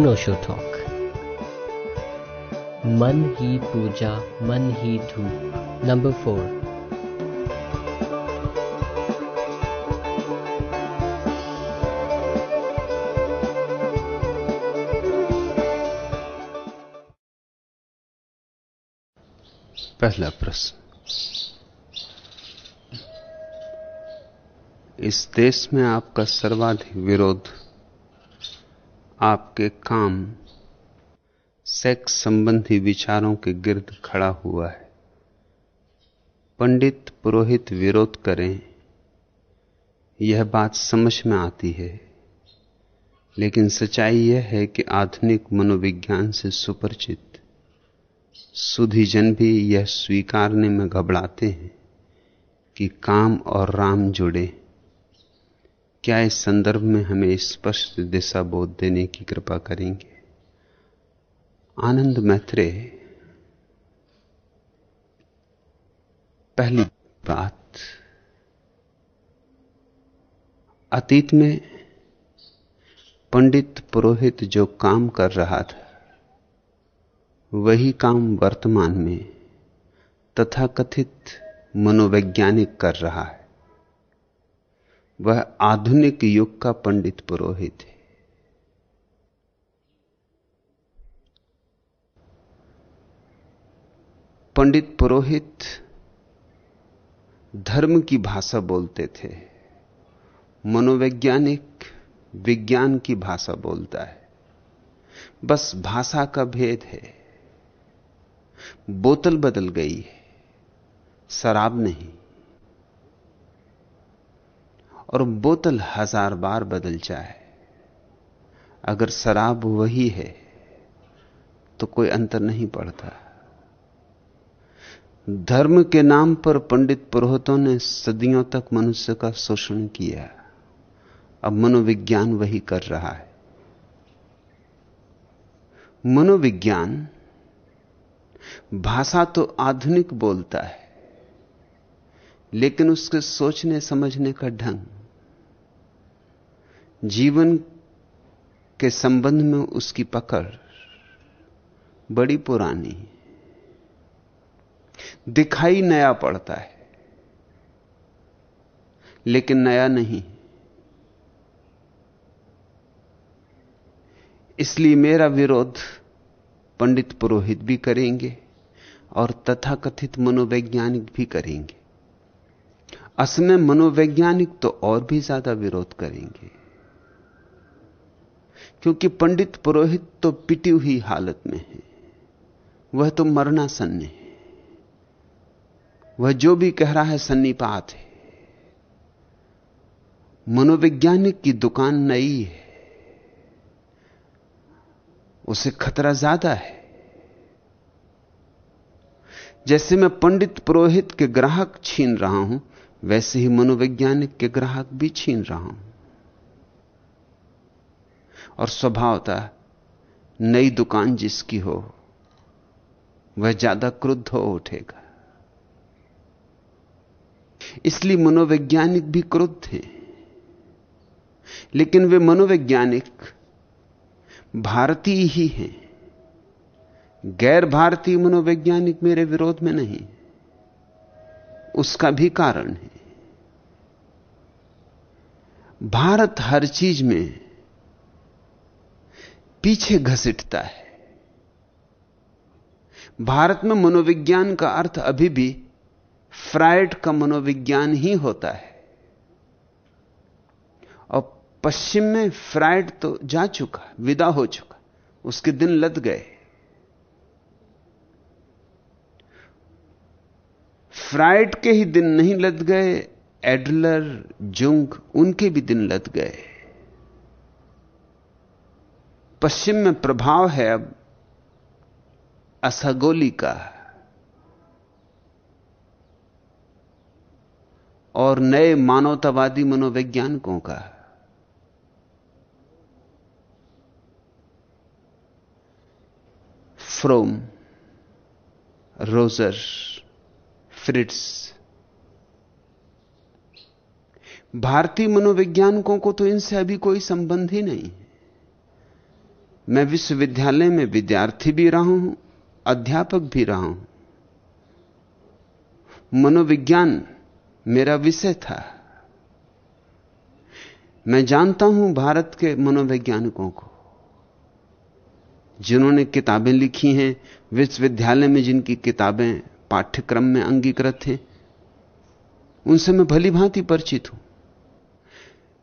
अनोशो talk मन ही पूजा, मन ही धूप. नंबर फोर पहला प्रश्न. इस देश में आपका सर्वाधिक विरोध आपके काम सेक्स संबंधी विचारों के गिर्द खड़ा हुआ है। पंडित पुरोहित विरोध करें, यह बात समझ में आती है। लेकिन सच्चाई यह है कि आधुनिक मनोविज्ञान से सुपरिचित, सुधीजन भी यह स्वीकारने में घबराते हैं कि काम और राम जुड़े क्या इस संदर्भ में हमें स्पष्ट दिशा बोध देने की कृपा करेंगे? आनंद मैत्रे, पहली बात, अतीत में पंडित पुरोहित जो काम कर रहा था, वही काम वर्तमान में तथाकथित मनोवैज्ञानिक कर रहा है। वह आधुनिक युग का पंडित पुरोहित है। पंडित पुरोहित धर्म की भाषा बोलते थे। मनोवैज्ञानिक विज्ञान की भाषा बोलता है। बस भाषा का भेद है। बोतल बदल गई है। शराब नहीं। और बोतल हज़ार बार बदल जाए। अगर शराब वही है तो कोई अंतर नहीं पड़ता। धर्म के नाम पर पंडित पुरोहितों ने सदियों तक मनुष्य का शोषण किया। अब मनोविज्ञान वही कर रहा है। मनोविज्ञान, भाषा तो आधुनिक बोलता है, लेकिन उसके सोचने समझने का ढंग जीवन के संबंध में उसकी पकड़ बड़ी पुरानी दिखाई नया पड़ता है, लेकिन नया नहीं। इसलिए मेरा विरोध पंडित पुरोहित भी करेंगे और तथाकथित मनोवैज्ञानिक भी करेंगे। असमय मनोवैज्ञानिक तो और भी ज़्यादा विरोध करेंगे। क्योंकि पंडित पुरोहित तो पिटी हुई हालत में है। वह तो मरना सन्ने है। वह जो भी कह रहा है सन्नीपात है। मनोवैज्ञानिक की दुकान नई है। उसे खतरा ज़्यादा है। जैसे मैं पंडित पुरोहित के ग्राहक छीन रहा हूँ, वैसे ही मनोवैज्ञानिक के ग्राहक भी छीन रहा हूँ। और स्वभावता नई दुकान जिसकी हो, वह ज़्यादा क्रुद्ध हो उठेगा। इसलिए मनोवैज्ञानिक भी क्रुद्ध हैं। लेकिन वे मनोवैज्ञानिक भारतीय ही हैं। गैर भारतीय मनोवैज्ञानिक मेरे विरोध में नहीं। उसका भी कारण है। भारत हर चीज़ में पीछे घसीटता है। भारत में मनोविज्ञान का अर्थ अभी भी फ्राइड का मनोविज्ञान ही होता है। और पश्चिम में फ्राइड तो जा चुका, विदा हो चुका, उसके दिन लद गए। फ्राइड के ही दिन नहीं लद गए, एडलर, जुंग, उनके भी दिन लद गए। पश्चिम में प्रभाव है अब असगोली का। और नए मानवतावादी मनोवैज्ञानिकों का। फ्रोम रोजर फ्रिट्स भारतीय मनोवैज्ञानिकों को तो इनसे अभी कोई संबंध ही नहीं। मैं विश्वविद्यालय में विद्यार्थी भी रहा हूँ, अध्यापक भी रहा हूँ। मनोविज्ञान मेरा विषय था। मैं जानता हूँ भारत के मनोवैज्ञानिकों को, जिन्होंने किताबें लिखी हैं, विश्वविद्यालय में जिनकी किताबें पाठ्यक्रम में अंगीकृत हैं। उनसे मैं भली भांति परिचित हूँ।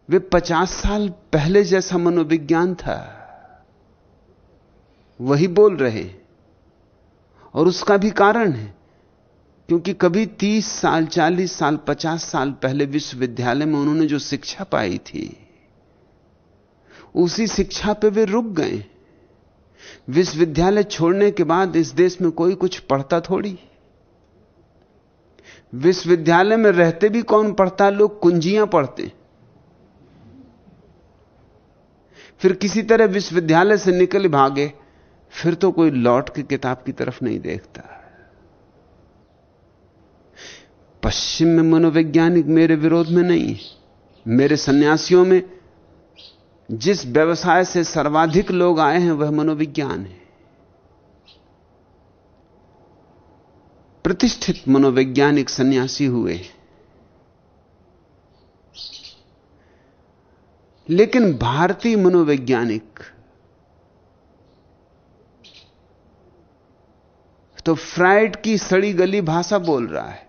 वे पचास साल पहले जैसा मनोविज्ञान था। वही बोल रहे और उसका भी कारण है, क्योंकि कभी तीस साल, चालीस साल, पचास साल पहले विश्वविद्यालय में उन्होंने जो शिक्षा पाई थी, उसी शिक्षा पे वे रुक गए। विश्वविद्यालय छोड़ने के बाद इस देश में कोई कुछ पढ़ता थोड़ी। विश्वविद्यालय में रहते भी कौन पढ़ता? लोग कुंजियाँ पढ़ते। फिर किसी तरह विश्वविद्यालय से निकल भागे। फिर तो कोई लौट के किताब की तरफ़ नहीं देखता। पश्चिम में मनोवैज्ञानिक मेरे विरोध में नहीं, मेरे सन्यासियों में जिस व्यवसाय से सर्वाधिक लोग आए हैं, वह मनोविज्ञान है। प्रतिष्ठित मनोवैज्ञानिक सन्यासी हुए। लेकिन भारतीय मनोवैज्ञानिक तो फ्राइड की सड़ी गली भाषा बोल रहा है।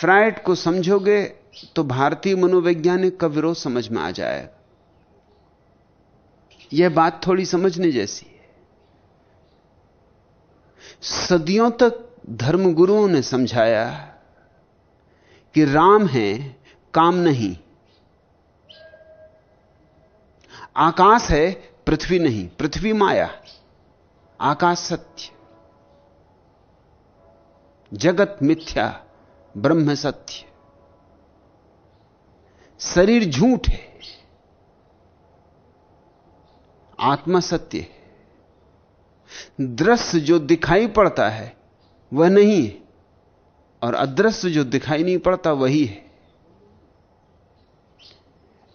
फ्राइड को समझोगे तो भारतीय मनोवैज्ञानिक का विरोध समझ में आ जाएगा। यह बात थोड़ी समझने जैसी है। सदियों तक धर्मगुरुओं ने समझाया कि राम है, काम नहीं। आकाश है, पृथ्वी नहीं, पृथ्वी माया। आकाश सत्य जगत मिथ्या, ब्रह्म सत्य। शरीर झूठ है, आत्मा सत्य है। दृश्य जो दिखाई पड़ता है, वह नहीं है। और अदृश्य जो दिखाई नहीं पड़ता, वही है।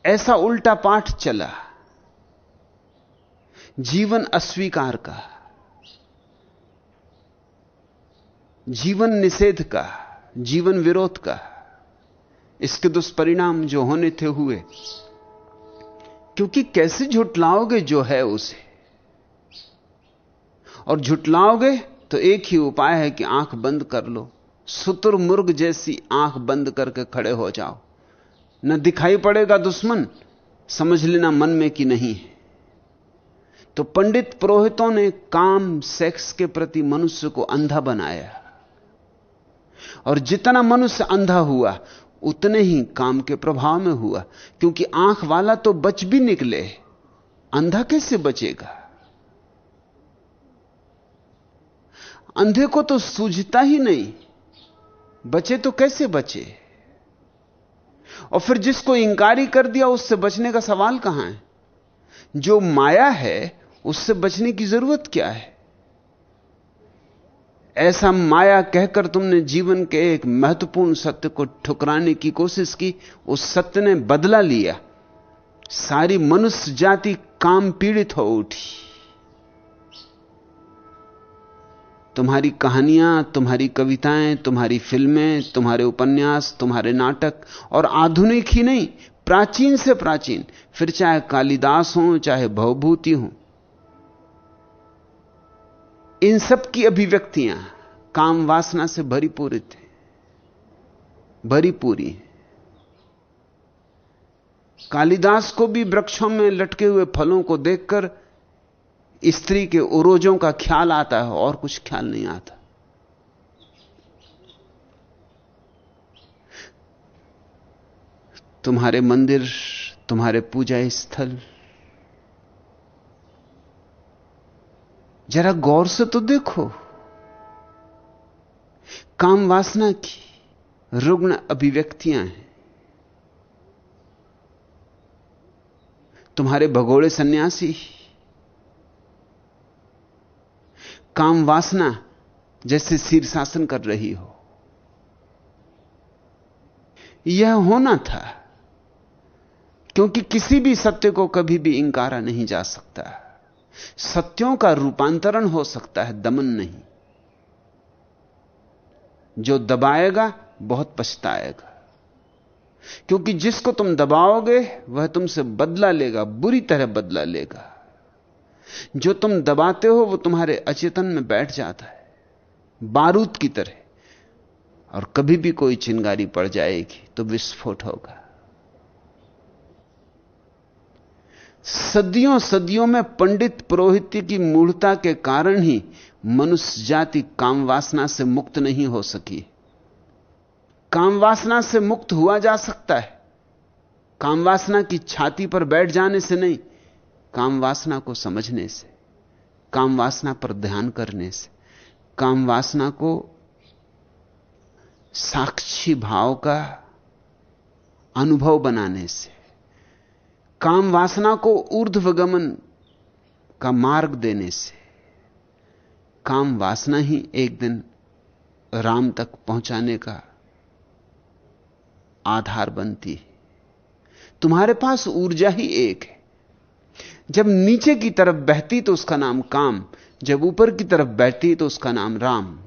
ऐसा उल्टा पाठ चला। जीवन अस्वीकार का। जीवन निषेध का, जीवन विरोध का, इसके दुष्परिणाम जो होने थे हुए। क्योंकि कैसे झुटलाओगे जो है उसे? और झुटलाओगे तो एक ही उपाय है कि आँख बंद कर लो। सुतुर मुर्ग जैसी आँख बंद करके खड़े हो जाओ। न दिखाई पड़ेगा दुश्मन, समझ लेना मन में कि नहीं है। तो पंडित पुरोहितों ने काम, सेक्स के प्रति मनुष्य को अंधा बनाया। और जितना मनुष्य अंधा हुआ, उतने ही काम के प्रभाव में हुआ, क्योंकि आँख वाला तो बच भी निकले। अंधा कैसे बचेगा? अंधे को तो सूझता ही नहीं, बचे तो कैसे बचे? और फिर जिसको इंकारी कर दिया, उससे बचने का सवाल कहाँ है? जो माया है, उससे बचने की ज़रूरत क्या है? ऐसा माया कहकर तुमने जीवन के एक महत्वपूर्ण सत्य को ठुकराने की कोशिश की, उस सत्य ने बदला लिया। सारी मनुष्य जाति काम पीड़ित हो उठी। तुम्हारी कहानियाँ, तुम्हारी कविताएँ, तुम्हारी फ़िल्में, तुम्हारे उपन्यास, तुम्हारे नाटक, और आधुनिक ही नहीं, प्राचीन से प्राचीन, फिर चाहे कालिदास हो, चाहे भवभूति हो इन सब की अभिव्यक्तियाँ काम वासना से भरी पूरी थे भरी पूरी कालिदास को भी वृक्षों में लटके हुए फलों को देखकर स्त्री के उरोजों का ख्याल आता है और कुछ ख्याल नहीं आता। तुम्हारे मंदिर, तुम्हारे पूजा स्थल जरा गौर से तो देखो। काम वासना की रुग्ण अभिव्यक्तियाँ हैं। तुम्हारे भगोड़े सन्यासी। काम वासना जैसे शीर्षासन कर रही हो। यह होना था, क्योंकि किसी भी सत्य को कभी भी इंकारा नहीं जा सकता। सत्यों का रूपांतरण हो सकता है, दमन नहीं। जो दबाएगा, बहुत पछताएगा। क्योंकि जिसको तुम दबाओगे, वह तुमसे बदला लेगा, बुरी तरह बदला लेगा। जो तुम दबाते हो, वो तुम्हारे अचेतन में बैठ जाता है, बारूद की तरह। और कभी भी कोई चिंगारी पड़ जाएगी तो विस्फोट होगा। सदियों सदियों में पंडित पुरोहित की मूढ़ता के कारण ही मनुष्य जाति काम वासना से मुक्त नहीं हो सकी। काम वासना से मुक्त हुआ जा सकता है। काम वासना की छाती पर बैठ जाने से नहीं काम वासना को समझने से काम वासना पर ध्यान करने से काम वासना को साक्षी भाव का अनुभव बनाने से। काम वासना को ऊर्ध्वगमन का मार्ग देने से काम वासना ही एक दिन राम तक पहुँचाने का आधार बनती है। तुम्हारे पास ऊर्जा ही एक है। जब नीचे की तरफ़ बहती तो उसका नाम काम, जब ऊपर की तरफ़ बहती तो उसका नाम राम।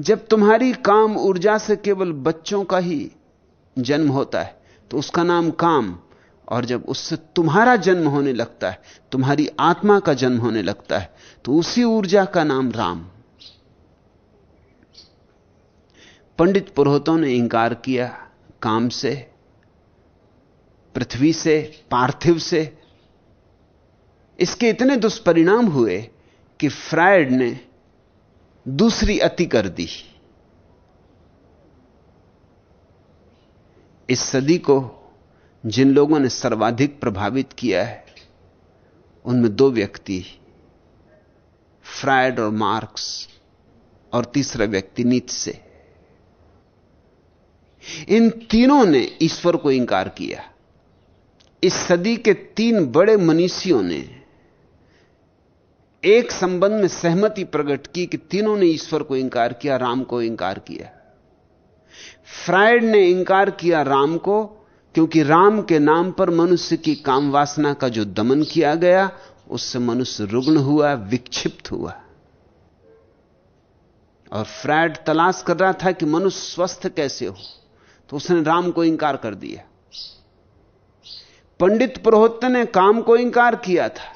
जब तुम्हारी काम ऊर्जा से केवल बच्चों का ही जन्म होता है तो उसका नाम काम। और जब उससे तुम्हारा जन्म होने लगता है, तुम्हारी आत्मा का जन्म होने लगता है तो उसी ऊर्जा का नाम राम। पंडित पुरोहितों ने इंकार किया काम से, पृथ्वी से, पार्थिव से। इसके इतने दुष्परिणाम हुए कि फ्रायड ने दूसरी अति कर दी। इस सदी को जिन लोगों ने सर्वाधिक प्रभावित किया है, उनमें दो व्यक्ति, फ्रायड और मार्क्स, और तीसरा व्यक्ति नीच से इन तीनों ने ईश्वर को इंकार किया। इस सदी के तीन बड़े मनीषियों ने एक संबंध में सहमति प्रकट की कि तीनों ने ईश्वर को इंकार किया, राम को इंकार किया। फ्रायड ने इंकार किया राम को, क्योंकि राम के नाम पर मनुष्य की काम वासना का जो दमन किया गया, उससे मनुष्य रुग्ण हुआ, विक्षिप्त हुआ। और फ्रायड तलाश कर रहा था कि मनुष्य स्वस्थ कैसे हो तो उसने राम को इंकार कर दिया। पंडित पुरोहित ने काम को इंकार किया था,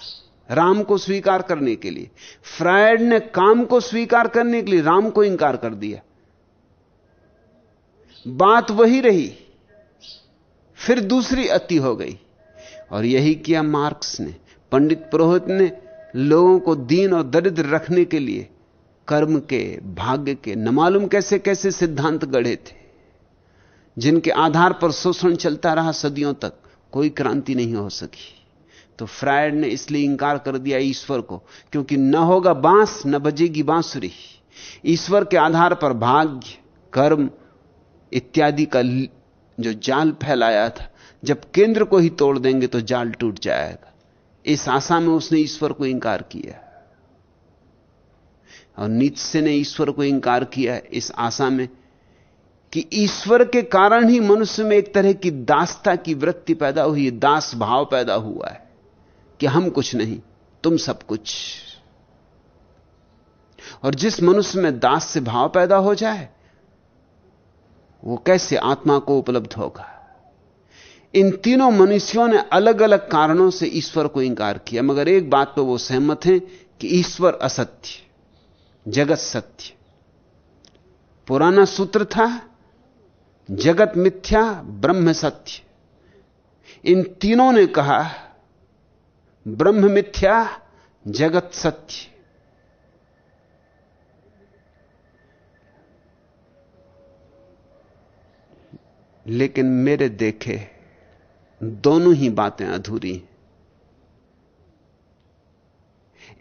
राम को स्वीकार करने के लिए। फ्रायड ने काम को स्वीकार करने के लिए राम को इंकार कर दिया। बात वही रही। फिर दूसरी अति हो गई। और यही किया मार्क्स ने। पंडित पुरोहित ने लोगों को दीन और दरिद्र रखने के लिए कर्म के, भाग्य के, न मालूम कैसे कैसे सिद्धांत गढ़े थे। जिनके आधार पर शोषण चलता रहा सदियों तक, कोई क्रांति नहीं हो सकी। तो फ्रायड ने इसलिए इंकार कर दिया ईश्वर को, क्योंकि न होगा बाँस, न बजेगी बांसुरी। ईश्वर के आधार पर भाग्य, कर्म इत्यादि का जो जाल फैलाया था, जब केंद्र को ही तोड़ देंगे तो जाल टूट जाएगा। इस आशा में उसने ईश्वर को इंकार किया। और नीत्से ने ईश्वर को इंकार किया इस आशा में कि ईश्वर के कारण ही मनुष्य में एक तरह की दासता की वृत्ति पैदा हुई, दास भाव पैदा हुआ है कि हम कुछ नहीं, तुम सब कुछ। और जिस मनुष्य में दास से भाव पैदा हो जाए वो कैसे आत्मा को उपलब्ध होगा? इन तीनों मनुष्यों ने अलग अलग कारणों से ईश्वर को इंकार किया, मगर एक बात तो वो सहमत हैं कि ईश्वर असत्य, जगत सत्य। पुराना सूत्र था, जगत मिथ्या, ब्रह्म सत्य। इन तीनों ने कहा, ब्रह्म मिथ्या, जगत सत्य। लेकिन मेरे देखे दोनों ही बातें अधूरी हैं।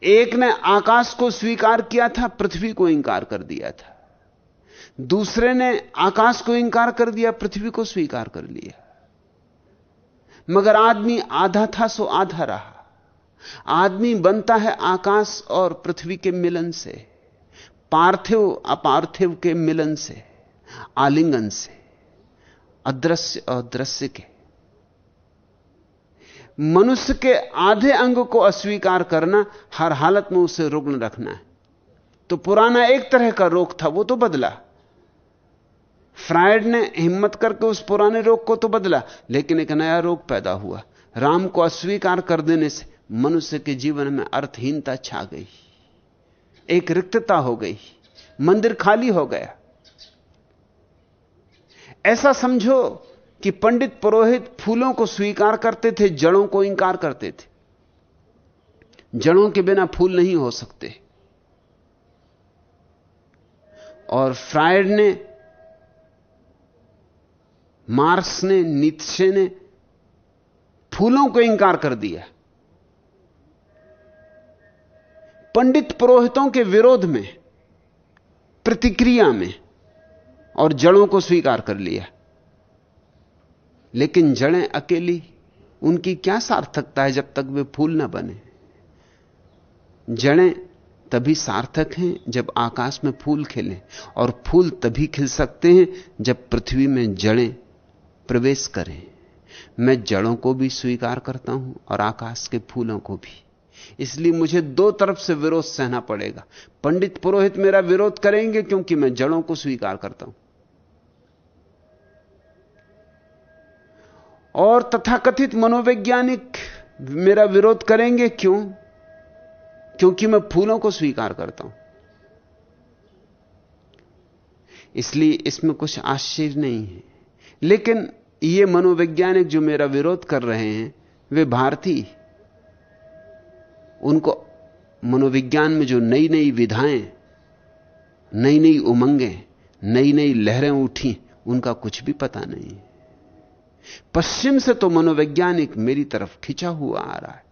एक ने आकाश को स्वीकार किया था, पृथ्वी को इंकार कर दिया था। दूसरे ने आकाश को इंकार कर दिया, पृथ्वी को स्वीकार कर लिया। मगर आदमी आधा था, सो आधा रहा। आदमी बनता है आकाश और पृथ्वी के मिलन से, पार्थिव अपार्थिव के मिलन से, आलिंगन से। अदृश्य और दृश्य के। मनुष्य के आधे अंग को अस्वीकार करना, हर हालत में उसे रुग्ण रखना है। तो पुराना एक तरह का रोग था, वो तो बदला। फ्रायड ने हिम्मत करके उस पुराने रोग को तो बदला, लेकिन एक नया रोग पैदा हुआ। राम को अस्वीकार कर देने से मनुष्य के जीवन में अर्थहीनता छा गई। एक रिक्तता हो गई। मंदिर खाली हो गया। ऐसा समझो कि पंडित पुरोहित फूलों को स्वीकार करते थे, जड़ों को इंकार करते थे। जड़ों के बिना फूल नहीं हो सकते। और फ्रायड ने मार्क्स ने नीतशे ने फूलों को इंकार कर दिया। पंडित पुरोहितों के विरोध में, प्रतिक्रिया में और जड़ों को स्वीकार कर लिया। लेकिन जड़ें अकेली, उनकी क्या सार्थकता है जब तक वे फूल ना बने? जड़ें तभी सार्थक हैं जब आकाश में फूल खिले, और फूल तभी खिल सकते हैं जब पृथ्वी में जड़ें प्रवेश करें। मैं जड़ों को भी स्वीकार करता हूँ और आकाश के फूलों को भी। इसलिए मुझे दो तरफ़ से विरोध सहना पड़ेगा। पंडित पुरोहित मेरा विरोध करेंगे क्योंकि मैं जड़ों को स्वीकार करता हूँ। और तथाकथित मनोवैज्ञानिक मेरा विरोध करेंगे? क्यों? क्योंकि मैं फूलों को स्वीकार करता हूँ। इसलिए इसमें कुछ आश्चर्य नहीं है। लेकिन ये मनोवैज्ञानिक जो मेरा विरोध कर रहे हैं, वे भारतीय उनको मनोविज्ञान में जो नई नई विधाएँ नई नई उमंगें नई नई लहरें उठी, उनका कुछ भी पता नहीं पश्चिम से तो मनोवैज्ञानिक मेरी तरफ़ खिंचा हुआ आ रहा है।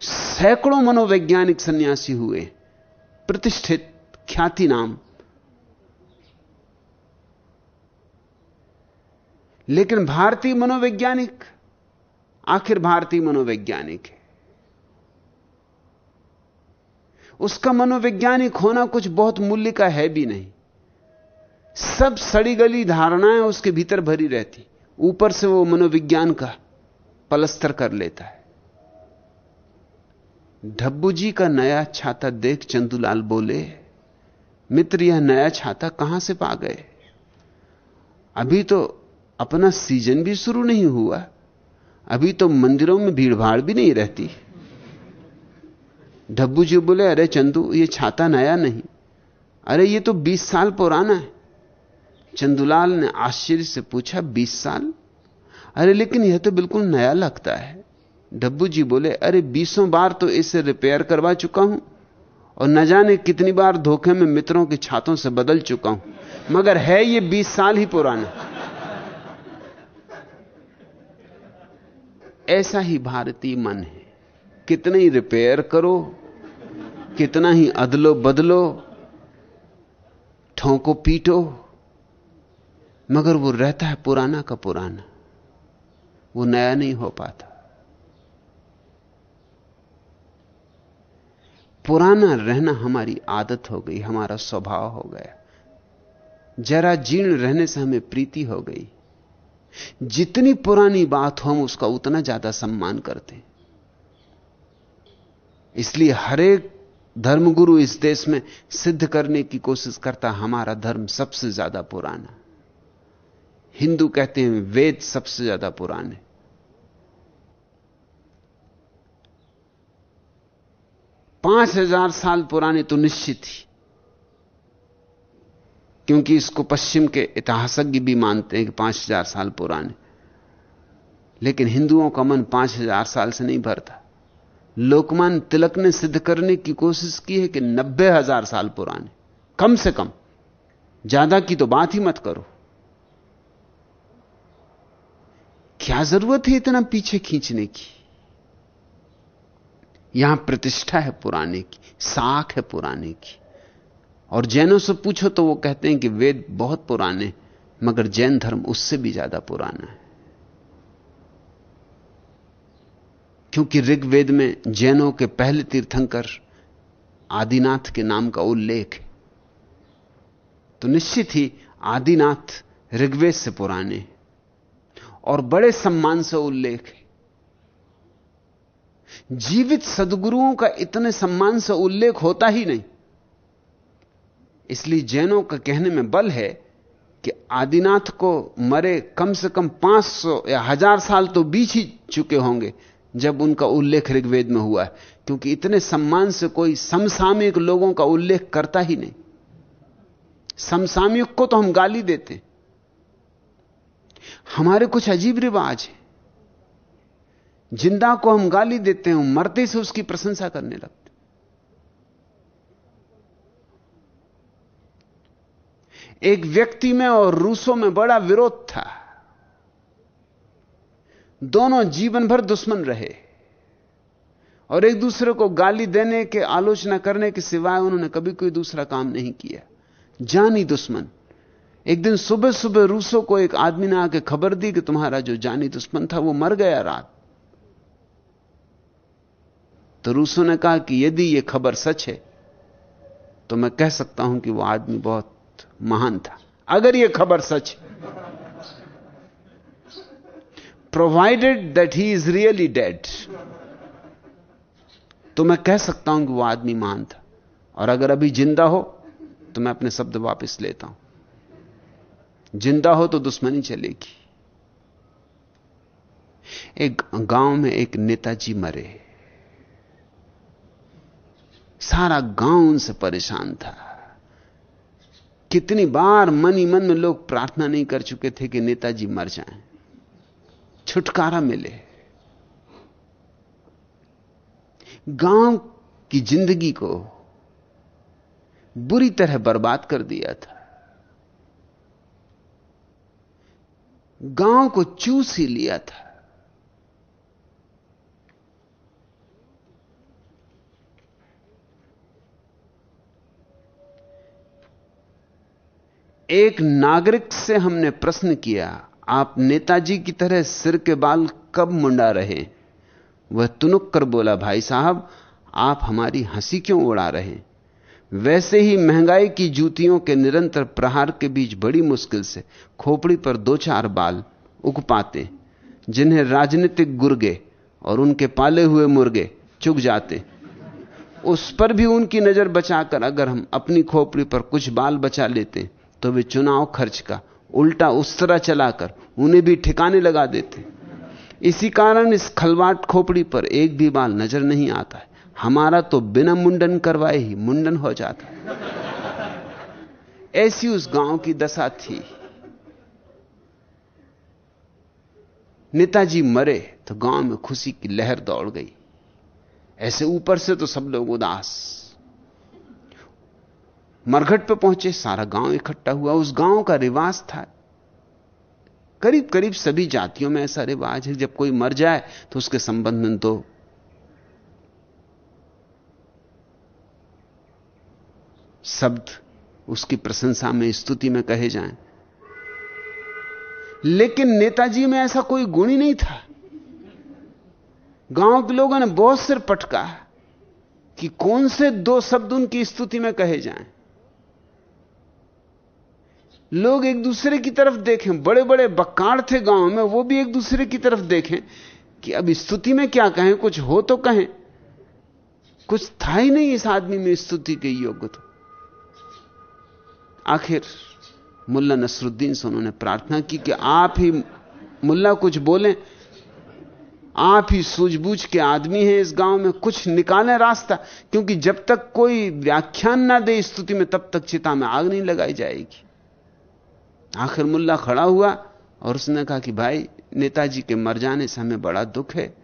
सैकड़ों मनोवैज्ञानिक सन्यासी हुए। प्रतिष्ठित, ख्याति नाम। लेकिन भारतीय मनोवैज्ञानिक, आखिर भारतीय मनोवैज्ञानिक है। उसका मनोवैज्ञानिक होना कुछ बहुत मूल्य का है भी नहीं। सब सड़ी गली धारणाएँ उसके भीतर भरी रहती। ऊपर से वो मनोविज्ञान का पलस्तर कर लेता है। ढब्बू जी का नया छाता देख चंदूलाल बोले, मित्र, यह नया छाता कहाँ से पा गए? अभी तो अपना सीज़न भी शुरू नहीं हुआ। अभी तो मंदिरों में भीड़ भाड़ भी नहीं रहती। ढब्बू जी बोले, अरे चंदू, ये छाता नया नहीं। अरे ये तो 20 साल पुराना है। चंदूलाल ने आश्चर्य से पूछा 20 साल? अरे लेकिन यह तो बिल्कुल नया लगता है। डब्बू जी बोले, अरे बीसों बार तो इसे रिपेयर करवा चुका हूँ और न जाने कितनी बार धोखे में मित्रों के छातों से बदल चुका हूँ। मगर है ये बीस साल ही पुराना। ऐसा ही भारतीय मन है। कितना ही रिपेयर करो, कितना ही अदलो बदलो, ठोंको पीटो मगर वो रहता है पुराना का पुराना। वो नया नहीं हो पाता। पुराना रहना हमारी आदत हो गई, हमारा स्वभाव हो गया। जरा जीर्ण रहने से हमें प्रीति हो गई। जितनी पुरानी बात हो, हम उसका उतना ज़्यादा सम्मान करते हैं। इसलिए हरेक धर्मगुरु इस देश में सिद्ध करने की कोशिश करता, हमारा धर्म सबसे ज़्यादा पुराना। हिंदू कहते हैं वेद सबसे ज़्यादा पुराने पाँच हज़ार साल पुराने तो निश्चित ही, क्योंकि इसको पश्चिम के इतिहासज्ञ भी मानते हैं कि पाँच हज़ार साल पुराने लेकिन हिंदुओं का मन पाँच हज़ार साल से नहीं भरता। लोकमान तिलक ने सिद्ध करने की कोशिश की है कि नब्बे हज़ार साल पुराने कम से कम, ज़्यादा की तो बात ही मत करो। क्या ज़रूरत है इतना पीछे खींचने की? यहाँ प्रतिष्ठा है पुराने की, साख है पुराने की। और जैनों से पूछो तो वो कहते हैं कि वेद बहुत पुराने मगर जैन धर्म उससे भी ज़्यादा पुराना है। क्योंकि ऋग्वेद में जैनों के पहले तीर्थंकर आदिनाथ के नाम का उल्लेख है। तो निश्चित ही आदिनाथ ऋग्वेद से पुराने और बड़े सम्मान से उल्लेख है। जीवित सदगुरुओं का इतने सम्मान से उल्लेख होता ही नहीं। इसलिए जैनों का कहने में बल है कि आदिनाथ को मरे कम से कम 500 या हज़ार साल तो बीच ही चुके होंगे, जब उनका उल्लेख ऋग्वेद में हुआ है। क्योंकि इतने सम्मान से कोई समसामयिक लोगों का उल्लेख करता ही नहीं। समसामयिक को तो हम गाली देते हमारे कुछ अजीब रिवाज है। ज़िंदा को हम गाली देते हैं मरते से उसकी प्रशंसा करने लगते एक व्यक्ति में और रूसों में बड़ा विरोध था। दोनों जीवन भर दुश्मन रहे। और एक दूसरे को गाली देने के, आलोचना करने के सिवाय उन्होंने कभी कोई दूसरा काम नहीं किया। जानी दुश्मन। एक दिन सुबह सुबह रूसों को एक आदमी ने आके खबर दी कि तुम्हारा जो जानी दुश्मन था वो मर गया रात। तो रूसों ने कहा कि यदि यह खबर सच है तो मैं कह सकता हूँ कि वो आदमी बहुत महान था। अगर यह खबर सच provided that he is really dead तो मैं कह सकता हूँ कि वो आदमी महान था। और अगर अभी ज़िंदा हो तो मैं अपने शब्द वापस लेता हूँ। ज़िंदा हो तो दुश्मनी चलेगी। एक गाँव में एक नेताजी मरे। सारा गाँव उनसे परेशान था। कितनी बार मन ही मन में लोग प्रार्थना नहीं कर चुके थे कि नेताजी मर जाएँ, छुटकारा मिले। गाँव की ज़िंदगी को बुरी तरह बर्बाद कर दिया था। गाँव को चूस ही लिया था। एक नागरिक से हमने प्रश्न किया, आप नेताजी की तरह सिर के बाल कब मुंडा रहे? वह तुनुक कर बोला, भाई साहब, आप हमारी हँसी क्यों उड़ा रहे? वैसे ही महँगाई की जूतियों के निरंतर प्रहार के बीच बड़ी मुश्किल से खोपड़ी पर दो चार बाल उग पाते जिन्हें राजनीतिक गुर्गे और उनके पाले हुए मुर्गे चुग जाते। उस पर भी उनकी नज़र बचाकर अगर हम अपनी खोपड़ी पर कुछ बाल बचा लेते तो वे चुनाव खर्च का उल्टा उस तरह चलाकर उन्हें भी ठिकाने लगा देते। इसी कारण इस खलवाट खोपड़ी पर एक भी बाल नज़र नहीं आता है। हमारा तो बिना मुंडन करवाए ही मुंडन हो जाता। ऐसी उस गाँव की दशा थी। नेताजी मरे तो गाँव में खुशी की लहर दौड़ गई। ऐसे ऊपर से तो सब लोग उदास। मरघट पे पहुँचे, सारा गाँव इकट्ठा हुआ। उस गाँव का रिवाज था। करीब करीब सभी जातियों में ऐसा रिवाज है, जब कोई मर जाए तो उसके संबंध में तो शब्द उसकी प्रशंसा में, स्तुति में कहे जाएँ। लेकिन नेताजी में ऐसा कोई गुण ही नहीं था। गाँव के लोगों ने बहुत सिर पटका कि कौन से दो शब्द उनकी स्तुति में कहे जाएँ। लोग एक दूसरे की तरफ़ देखें बड़े बड़े बक्काड़ थे गाँव में, वो भी एक दूसरे की तरफ़ देखें कि अब स्तुति में क्या कहें, कुछ हो तो कहें। कुछ था ही नहीं इस आदमी में स्तुति के योग्य तो। आखिर मुल्ला नसरुद्दीन से उन्होंने प्रार्थना की कि आप ही मुल्ला कुछ बोलें। आप ही सूझबूझ के आदमी हैं इस गाँव में, कुछ निकालें रास्ता, क्योंकि जब तक कोई व्याख्यान ना दे स्तुति में, तब तक चिता में आग नहीं लगाई जाएगी। आखिर मुल्ला खड़ा हुआ और उसने कहा कि भाई, नेताजी के मर जाने से हमें बड़ा दुख है।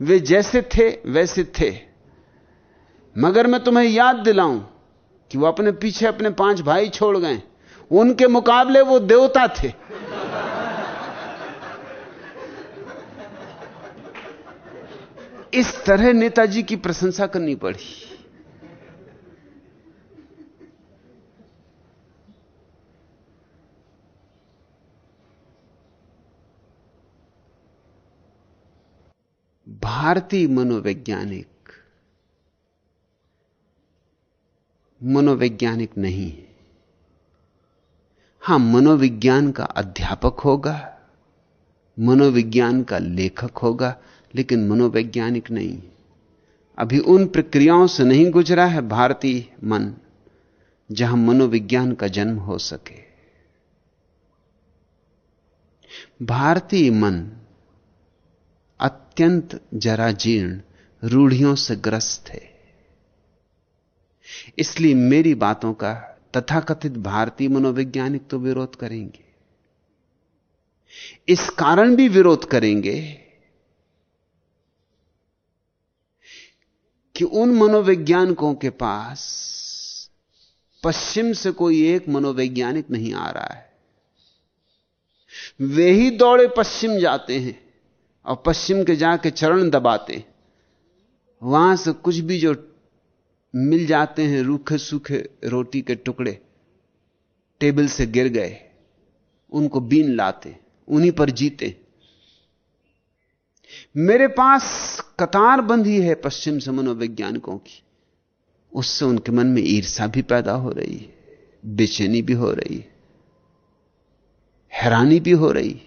वे जैसे थे, वैसे थे। मगर मैं तुम्हें याद दिलाऊं कि वो अपने पीछे अपने पाँच भाई छोड़ गए। उनके मुकाबले वो देवता थे। इस तरह नेताजी की प्रशंसा करनी पड़ी। भारतीय मनोवैज्ञानिक मनोवैज्ञानिक नहीं है। हाँ, मनोविज्ञान का अध्यापक होगा, मनोविज्ञान का लेखक होगा, लेकिन मनोवैज्ञानिक नहीं। अभी उन प्रक्रियाओं से नहीं गुजरा है भारतीय मन, जहाँ मनोविज्ञान का जन्म हो सके। भारतीय मन अत्यंत जराजीर्ण, रूढ़ियों से ग्रस्त है। इसलिए मेरी बातों का तथाकथित भारतीय मनोवैज्ञानिक तो विरोध करेंगे। इस कारण भी विरोध करेंगे कि उन मनोवैज्ञानिकों के पास पश्चिम से कोई एक मनोवैज्ञानिक नहीं आ रहा है। वे ही दौड़े पश्चिम जाते हैं और पश्चिम के जाके चरण दबाते वहाँ से कुछ भी जो मिल जाते हैं रूखे सूखे रोटी के टुकड़े। टेबल से गिर गए। उनको बीन लाते, उन्हीं पर जीते। मेरे पास कतार बंधी है पश्चिम से मनोवैज्ञानिकों की। उससे उनके मन में ईर्षा भी पैदा हो रही है, बेचैनी भी हो रही है, हैरानी भी हो रही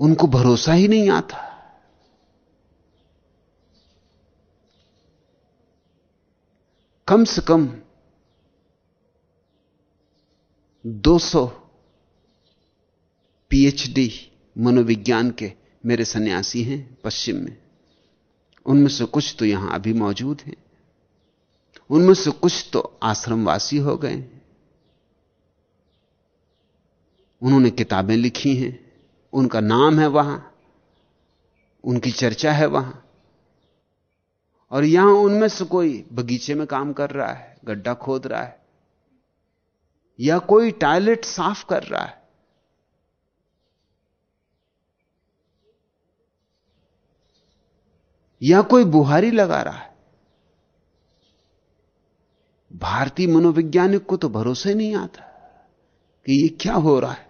उनको भरोसा ही नहीं आता। कम से कम 200 पीएचडी मनोविज्ञान के मेरे सन्यासी हैं पश्चिम में। उनमें से कुछ तो यहाँ अभी मौजूद हैं। उनमें से कुछ तो आश्रमवासी हो गए। उन्होंने किताबें लिखी हैं। उनका नाम है वहाँ, उनकी चर्चा है वहाँ। और यहाँ उनमें से कोई बगीचे में काम कर रहा है, गड्ढा खोद रहा है, या कोई टॉयलेट साफ़ कर रहा है। या कोई बुहारी लगा रहा है। भारतीय मनोवैज्ञानिक को तो भरोसा नहीं आता कि ये क्या हो रहा है।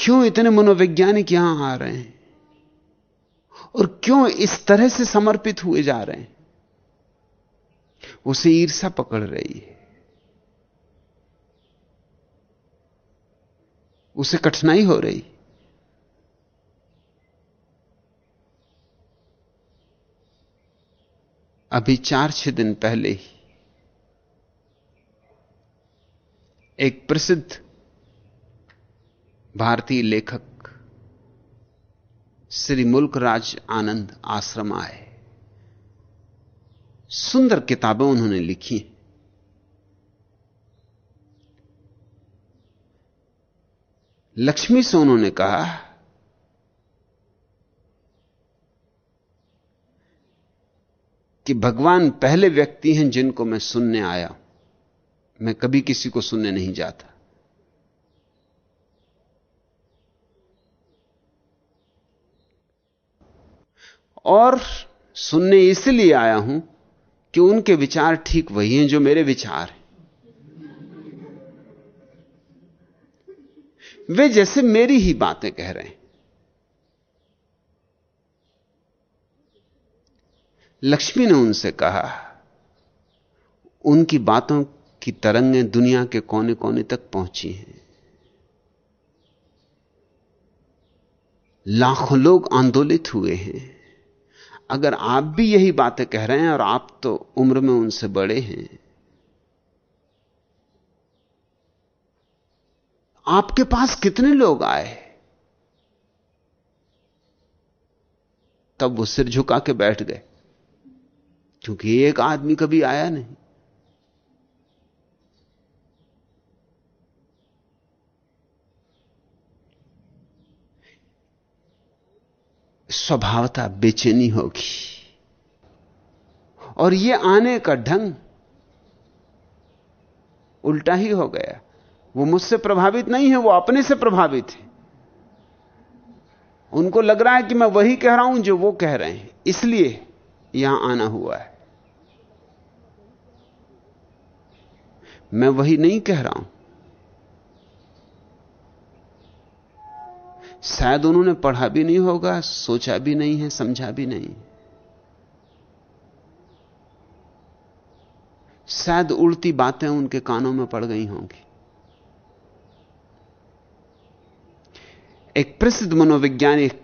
क्यों इतने मनोवैज्ञानिक यहाँ आ रहे हैं? और क्यों इस तरह से समर्पित हुए जा रहे हैं? उसे ईर्षा पकड़ रही है। उसे कठिनाई हो रही। अभी चार छह दिन पहले ही एक प्रसिद्ध भारतीय लेखक श्री मुल्कराज आनंद आश्रम आए। सुंदर किताबें उन्होंने लिखी लक्ष्मी से उन्होंने कहा, कि भगवान पहले व्यक्ति हैं जिनको मैं सुनने आया मैं कभी किसी को सुनने नहीं जाता। और सुनने इसलिए आया हूँ कि उनके विचार ठीक वही हैं जो मेरे विचार हैं। वे जैसे मेरी ही बातें कह रहे हैं। लक्ष्मी ने उनसे कहा, उनकी बातों की तरंगें दुनिया के कोने कोने तक पहुँची हैं। लाखों लोग आंदोलित हुए हैं। अगर आप भी यही बातें कह रहे हैं और आप तो उम्र में उनसे बड़े हैं, आपके पास कितने लोग आए? तब वो सिर झुका के बैठ गए, क्योंकि एक आदमी कभी आया नहीं। स्वभावता बेचैनी होगी। और यह आने का ढंग उल्टा ही हो गया। वो मुझसे प्रभावित नहीं है, वो अपने से प्रभावित है। उनको लग रहा है कि मैं वही कह रहा हूँ जो वो कह रहे हैं। इसलिए यहाँ आना हुआ है। मैं वही नहीं कह रहा हूँ। शायद उन्होंने पढ़ा भी नहीं होगा, सोचा भी नहीं है, समझा भी नहीं। शायद उल्टी बातें उनके कानों में पड़ गई होंगी। एक प्रसिद्ध मनोवैज्ञानिक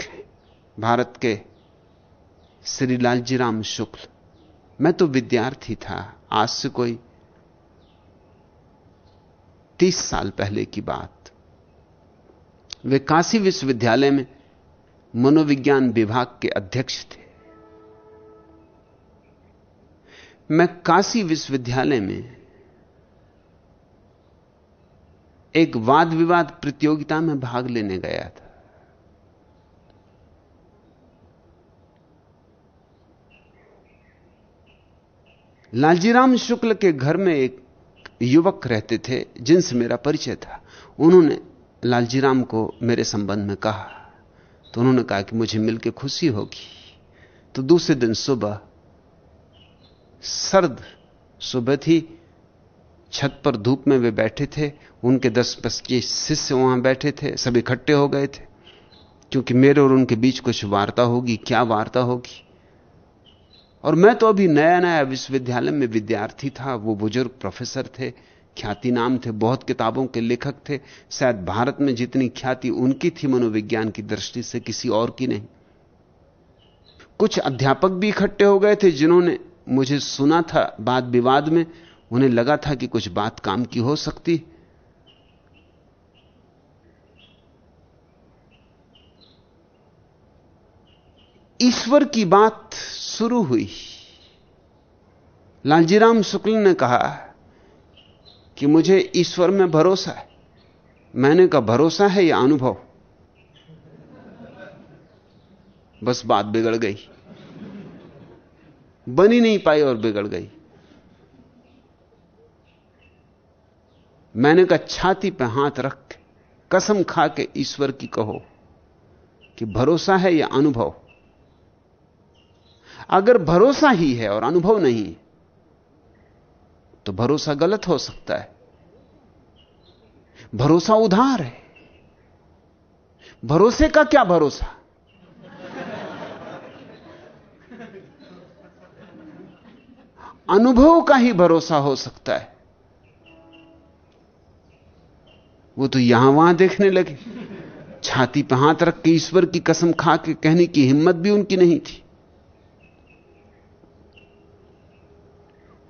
भारत के श्री लालजी राम शुक्ल। मैं तो विद्यार्थी था, आज से कोई तीस साल पहले की बात। वे काशी विश्वविद्यालय में मनोविज्ञान विभाग के अध्यक्ष थे। मैं काशी विश्वविद्यालय में एक वाद विवाद प्रतियोगिता में भाग लेने गया था। लालजीराम शुक्ल के घर में एक युवक रहते थे जिनसे मेरा परिचय था। उन्होंने लालजीराम को मेरे संबंध में कहा तो उन्होंने कहा कि मुझे मिलकर खुशी होगी। तो दूसरे दिन सुबह, सर्द सुबह थी, छत पर धूप में वे बैठे थे, उनके दस पच्चीस शिष्य वहाँ बैठे थे, सब इकट्ठे हो गए थे। क्योंकि मेरे और उनके बीच कुछ वार्ता होगी, क्या वार्ता होगी? और मैं तो अभी नया नया विश्वविद्यालय में विद्यार्थी था, वो बुज़ुर्ग प्रोफेसर थे ख्याति नाम थे, बहुत किताबों के लेखक थे। शायद भारत में जितनी ख्याति उनकी थी मनोविज्ञान की दृष्टि से, किसी और की नहीं। कुछ अध्यापक भी इकट्ठे हो गए थे जिन्होंने मुझे सुना था वाद विवाद में। उन्हें लगा था कि कुछ बात काम की हो सकती। ईश्वर की बात शुरू हुई। लालजीराम शुक्ल ने कहा कि मुझे ईश्वर में भरोसा है। मैंने कहा, भरोसा है या अनुभव? बस बात बिगड़ गई। बनी नहीं पाई और बिगड़ गई। मैंने कहा, छाती पे हाथ रख कसम खा के ईश्वर की कहो कि भरोसा है या अनुभव? अगर भरोसा ही है और अनुभव नहीं तो भरोसा गलत हो सकता है। भरोसा उधार है। भरोसे का क्या भरोसा? अनुभव का ही भरोसा हो सकता है। वो तो यहाँ वहाँ देखने लगे। छाती पर हाथ रख के ईश्वर की कसम खा के कहने की हिम्मत भी उनकी नहीं थी।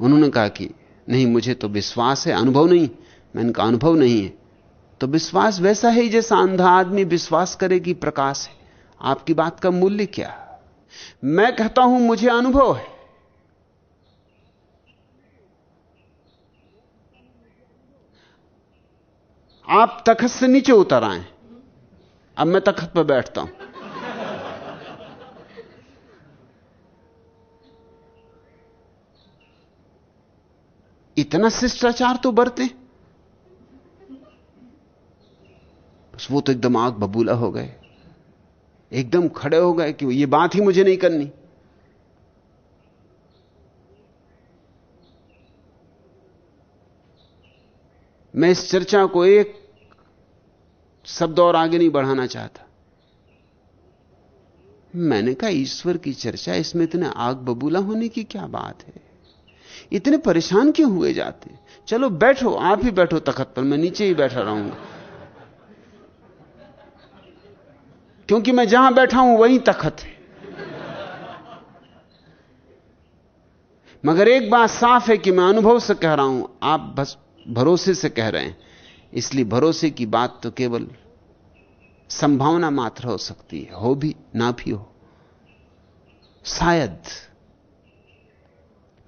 उन्होंने कहा कि नहीं, मुझे तो विश्वास है, अनुभव नहीं मैंने कहा अनुभव नहीं है। तो विश्वास वैसा है जैसा अंधा आदमी विश्वास करे कि प्रकाश है। आपकी बात का मूल्य क्या? मैं कहता हूँ, मुझे अनुभव है। आप तखत से नीचे उतर आए। अब मैं तखत पर बैठता हूँ। इतना शिष्टाचार तो बरते। बस वो तो एकदम आग बबूला हो गए। एकदम खड़े हो गए कि ये बात ही मुझे नहीं करनी। मैं इस चर्चा को एक शब्द और आगे नहीं बढ़ाना चाहता। मैंने कहा, ईश्वर की चर्चा, इसमें इतने आग बबूला होने की क्या बात है? इतने परेशान क्यों हुए जाते? चलो बैठो, आप ही बैठो तखत पर, मैं नीचे ही बैठा रहूँगा। क्योंकि मैं जहाँ बैठा हूँ, वहीं तखत है। मगर एक बात साफ़ है कि मैं अनुभव से कह रहा हूँ, आप बस भरोसे से कह रहे हैं। इसलिए भरोसे की बात तो केवल संभावना मात्र हो सकती है, हो भी, ना भी हो। शायद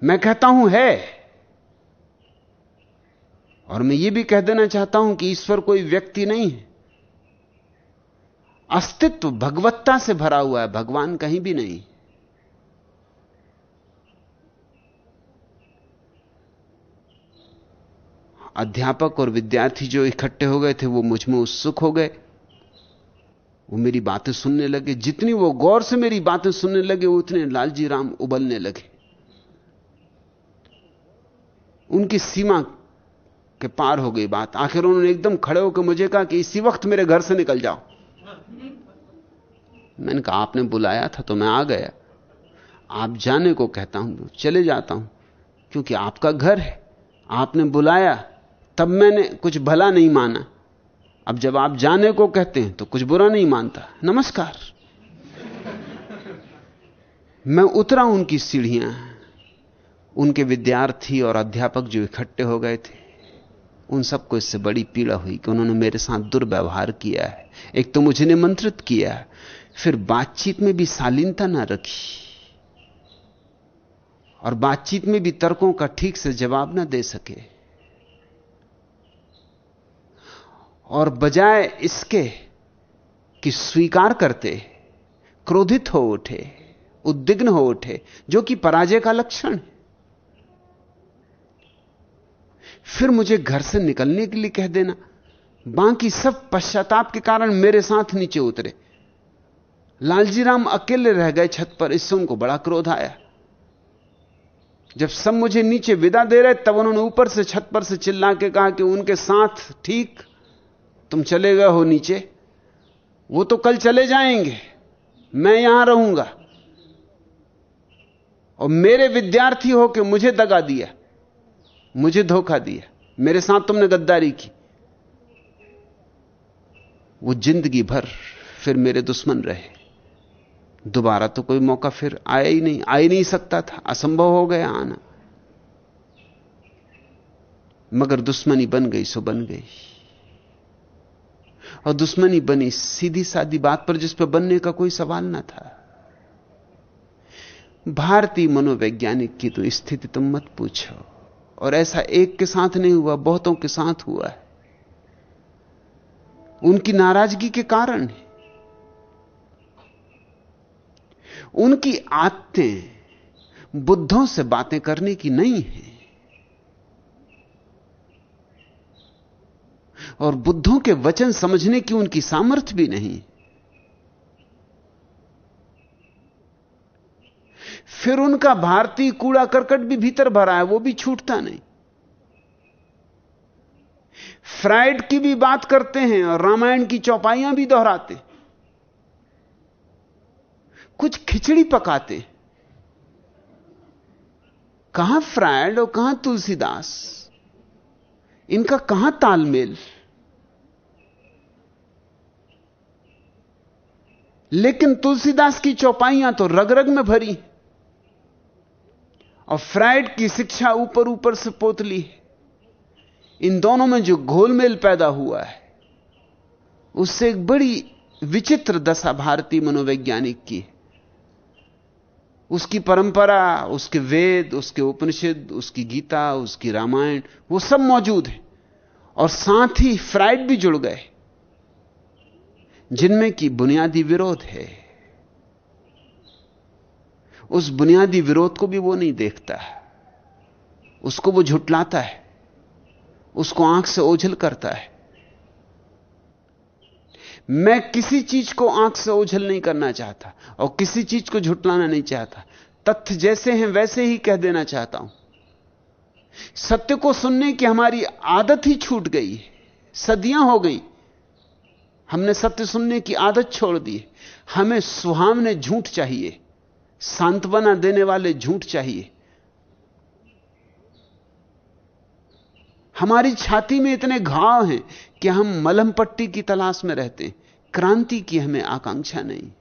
मैं कहता हूँ है। और मैं यह भी कह देना चाहता हूँ कि ईश्वर कोई व्यक्ति नहीं है। अस्तित्व भगवत्ता से भरा हुआ है, भगवान कहीं भी नहीं। अध्यापक और विद्यार्थी जो इकट्ठे हो गए थे, वो मुझमें उत्सुक हो गए। वो मेरी बातें सुनने लगे। जितनी वो गौर से मेरी बातें सुनने लगे उतने लालजी राम उबलने लगे। उनकी सीमा के पार हो गई बात। आखिर उन्होंने एकदम खड़े होकर मुझे कहा कि इसी वक्त मेरे घर से निकल जाओ। मैंने कहा, आपने बुलाया था तो मैं आ गया। आप जाने को कहता हूँ, चले जाता हूँ, क्योंकि आपका घर है। आपने बुलाया, तब मैंने कुछ भला नहीं माना। अब जब आप जाने को कहते हैं तो कुछ बुरा नहीं मानता। नमस्कार। मैं उतरा उनकी सीढ़ियाँ। उनके विद्यार्थी और अध्यापक जो इकट्ठे हो गए थे, उन सबको इससे बड़ी पीड़ा हुई कि उन्होंने मेरे साथ दुर्व्यवहार किया है। एक तो मुझे निमंत्रित किया फिर बातचीत में भी शालीनता ना रखी और बातचीत में भी तर्कों का ठीक से जवाब ना दे सके। और बजाय इसके कि स्वीकार करते, क्रोधित हो उठे, उद्विग्न हो उठे, जो कि पराजय का लक्षण है। फिर मुझे घर से निकलने के लिए कह देना। बाकी सब पश्चाताप के कारण मेरे साथ नीचे उतरे। लालजी राम अकेले रह गए छत पर, इससे उनको बड़ा क्रोध आया। जब सब मुझे नीचे विदा दे रहे, तब उन्होंने ऊपर से, छत पर से चिल्ला के कहा कि उनके साथ ठीक, तुम चले गए हो नीचे। वो तो कल चले जाएँगे, मैं यहाँ रहूँगा। और मेरे विद्यार्थी हो के मुझे दगा दिया। मुझे धोखा दिया। मेरे साथ तुमने गद्दारी की। वो ज़िंदगी भर फिर मेरे दुश्मन रहे। दोबारा तो कोई मौका फिर आया ही नहीं, आ ही नहीं सकता था। असंभव हो गया आना। मगर दुश्मनी बन गई, सो बन गई। और दुश्मनी बनी सीधी सादी बात पर जिस पर बनने का कोई सवाल ना था। भारतीय मनोवैज्ञानिक की तो स्थिति तुम मत पूछो। और ऐसा एक के साथ नहीं हुआ, बहुतों के साथ हुआ है। उनकी नाराज़गी के कारण है। उनकी आदतें बुद्धों से बातें करने की नहीं है। और बुद्धों के वचन समझने की उनकी सामर्थ्य भी नहीं फिर उनका भारतीय कूड़ा करकट भी भीतर भरा है, वो भी छूटता नहीं। फ्राइड की भी बात करते हैं और रामायण की चौपाइयाँ भी दोहराते कुछ खिचड़ी पकाते कहाँ फ्राइड और कहाँ तुलसीदास? इनका कहाँ तालमेल? लेकिन तुलसीदास की चौपाइयाँ तो रग रग में भरी और फ्राइड की शिक्षा ऊपर ऊपर से पोतली है। इन दोनों में जो घोलमेल पैदा हुआ है, उससे एक बड़ी विचित्र दशा भारतीय मनोवैज्ञानिक की है। उसकी परंपरा, उसके वेद, उसके उपनिषद, उसकी गीता, उसकी रामायण, वो सब मौजूद है। और साथ ही फ्राइड भी जुड़ गए। जिनमें की बुनियादी विरोध है। उस बुनियादी विरोध को भी वो नहीं देखता है। उसको वो झुटलाता है। उसको आँख से ओझल करता है। मैं किसी चीज़ को आँख से ओझल नहीं करना चाहता और किसी चीज़ को झुटलाना नहीं चाहता। तथ्य जैसे हैं, वैसे ही कह देना चाहता हूँ। सत्य को सुनने की हमारी आदत ही छूट गई है। सदियाँ हो गई। हमने सत्य सुनने की आदत छोड़ दी हमें सुहावने झूठ चाहिए। सांत्वना देने वाले झूठ चाहिए। हमारी छाती में इतने घाव हैं कि हम मलम पट्टी की तलाश में रहते हैं। क्रांति की हमें आकांक्षा नहीं।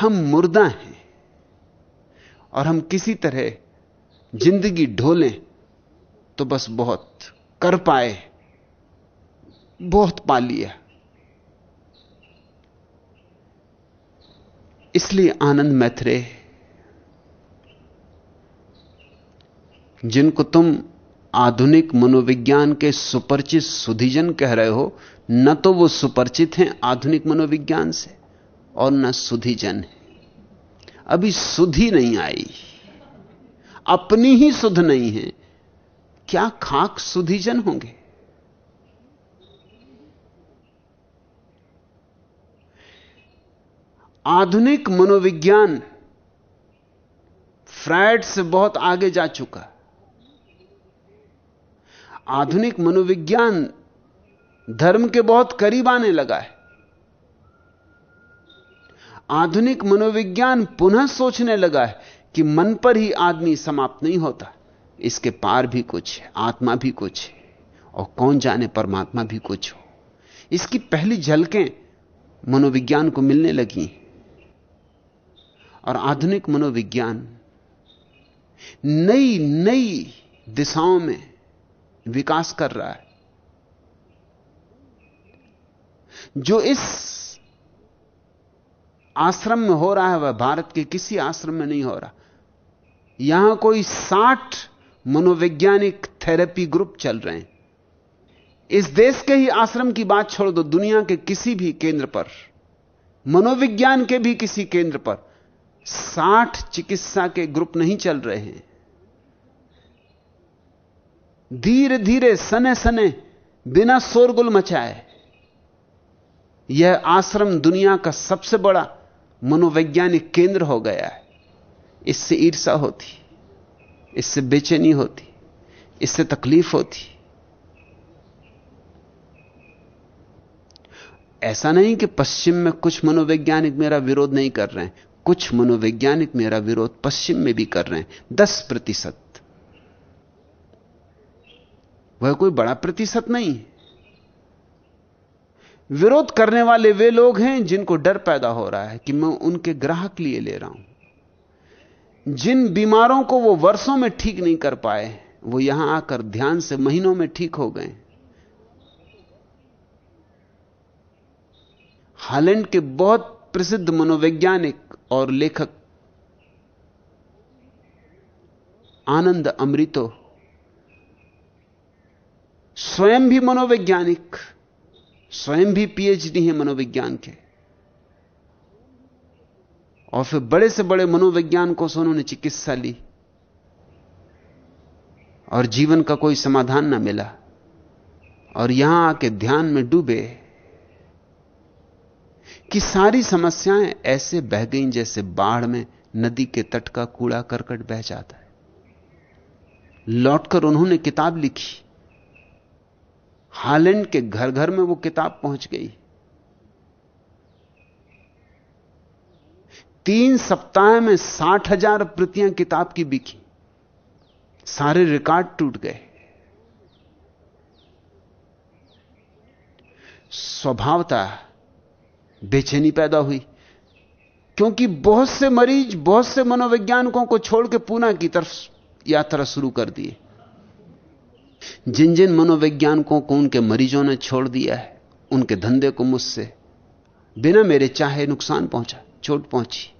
हम मुर्दा हैं और हम किसी तरह ज़िंदगी ढोलें तो बस बहुत कर पाए, बहुत पा लिया। इसलिए आनंद मैत्रे जिनको तुम आधुनिक मनोविज्ञान के सुपरिचित सुधिजन कह रहे हो, न तो वो सुपरिचित हैं आधुनिक मनोविज्ञान से, और न सुधिजन है। अभी सुधि नहीं आई। अपनी ही सुध नहीं है। क्या खाक सुधिजन होंगे? आधुनिक मनोविज्ञान फ्रायड से बहुत आगे जा चुका आधुनिक मनोविज्ञान धर्म के बहुत करीब आने लगा है। आधुनिक मनोविज्ञान पुनः सोचने लगा है कि मन पर ही आदमी समाप्त नहीं होता। इसके पार भी कुछ है, आत्मा भी कुछ है, और कौन जाने परमात्मा भी कुछ हो। इसकी पहली झलकें मनोविज्ञान को मिलने लगी और आधुनिक मनोविज्ञान नई नई दिशाओं में विकास कर रहा है। जो इस आश्रम में हो रहा है, वह भारत के किसी आश्रम में नहीं हो रहा। यहाँ कोई साठ मनोवैज्ञानिक थेरेपी ग्रुप चल रहे हैं। इस देश के ही आश्रम की बात छोड़ दो, दुनिया के किसी भी केंद्र पर, मनोविज्ञान के भी किसी केंद्र पर साठ चिकित्सा के ग्रुप नहीं चल रहे हैं। धीरे धीरे सने सने बिना शोरगुल मचाए, यह आश्रम दुनिया का सबसे बड़ा मनोवैज्ञानिक केंद्र हो गया है। इससे ईर्षा होती, इससे बेचैनी होती, इससे तकलीफ़ होती। ऐसा नहीं कि पश्चिम में कुछ मनोवैज्ञानिक मेरा विरोध नहीं कर रहे हैं। कुछ मनोवैज्ञानिक मेरा विरोध पश्चिम में भी कर रहे हैं। दस प्रतिशत। वह कोई बड़ा प्रतिशत नहीं। विरोध करने वाले वे लोग हैं जिनको डर पैदा हो रहा है कि मैं उनके ग्राहक लिए ले रहा हूँ। जिन बीमारों को वो वर्षों में ठीक नहीं कर पाए, वो यहाँ आकर ध्यान से महीनों में ठीक हो गए। हालैंड के बहुत प्रसिद्ध मनोवैज्ञानिक और लेखक आनंद अमृतो, स्वयं भी मनोवैज्ञानिक, स्वयं भी पीएचडी है मनोविज्ञान के। और फिर बड़े से बड़े मनोवैज्ञानिकों से उन्होंने चिकित्सा ली। और जीवन का कोई समाधान ना मिला। और यहाँ आके ध्यान में डूबे। कि सारी समस्याएँ ऐसे बह गईं जैसे बाढ़ में नदी के तट का कूड़ा करकट बह जाता है। लौटकर उन्होंने किताब लिखी। हालैंड के घर घर में वो किताब पहुँच गई। तीन सप्ताह में साठ हज़ार प्रतियाँ किताब की बिकी। सारे रिकॉर्ड टूट गए। स्वभावता बेचैनी पैदा हुई। क्योंकि बहुत से मरीज़, बहुत से मनोवैज्ञानिकों को छोड़ के पूना की तरफ़ यात्रा शुरू कर दिए। जिन जिन मनोवैज्ञानिकों को उनके मरीजों ने छोड़ दिया है, उनके धंधे को मुझसे बिना मेरे चाहे नुकसान पहुँचा, चोट पहुँची।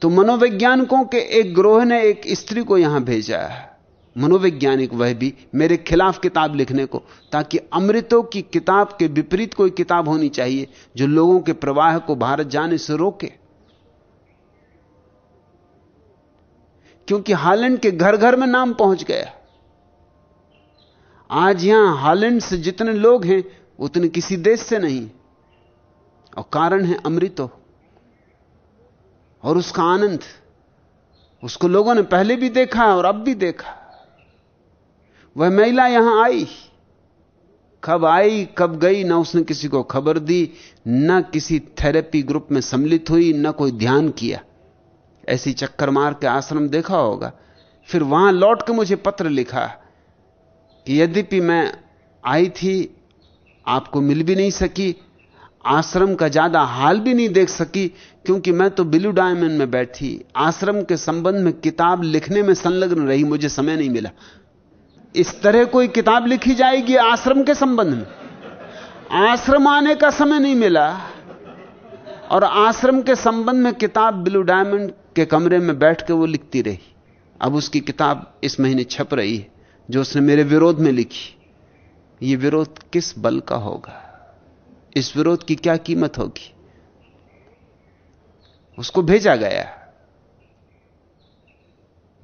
तो मनोवैज्ञानिकों के एक ग्रोह ने एक स्त्री को यहाँ भेजा है। मनोवैज्ञानिक वह भी मेरे खिलाफ किताब लिखने को, ताकि अमृतों की किताब के विपरीत कोई किताब होनी चाहिए जो लोगों के प्रवाह को भारत जाने से रोके। क्योंकि हालैंड के घर घर में नाम पहुँच गया। आज यहाँ हालैंड से जितने लोग हैं, उतने किसी देश से नहीं। और कारण है अमृतो। और उसका आनंद, उसको लोगों ने पहले भी देखा और अब भी देखा। वह महिला यहाँ आई। कब आई, कब गई, ना उसने किसी को खबर दी, ना किसी थेरेपी ग्रुप में सम्मिलित हुई, ना कोई ध्यान किया। ऐसी चक्कर मार के आश्रम देखा होगा। फिर वहाँ लौट के मुझे पत्र लिखा कि यद्यपि मैं आई थी, आपको मिल भी नहीं सकी, आश्रम का ज़्यादा हाल भी नहीं देख सकी, क्योंकि मैं तो बिलू डायमंड में बैठी। आश्रम के संबंध में किताब लिखने में संलग्न रही, मुझे समय नहीं मिला। इस तरह कोई किताब लिखी जाएगी आश्रम के संबंध में। आश्रम आने का समय नहीं मिला और आश्रम के संबंध में किताब ब्लू डायमंड के कमरे में बैठ के वो लिखती रही। अब उसकी किताब इस महीने छप रही है, जो उसने मेरे विरोध में लिखी। ये विरोध किस बल का होगा? इस विरोध की क्या कीमत होगी? उसको भेजा गया।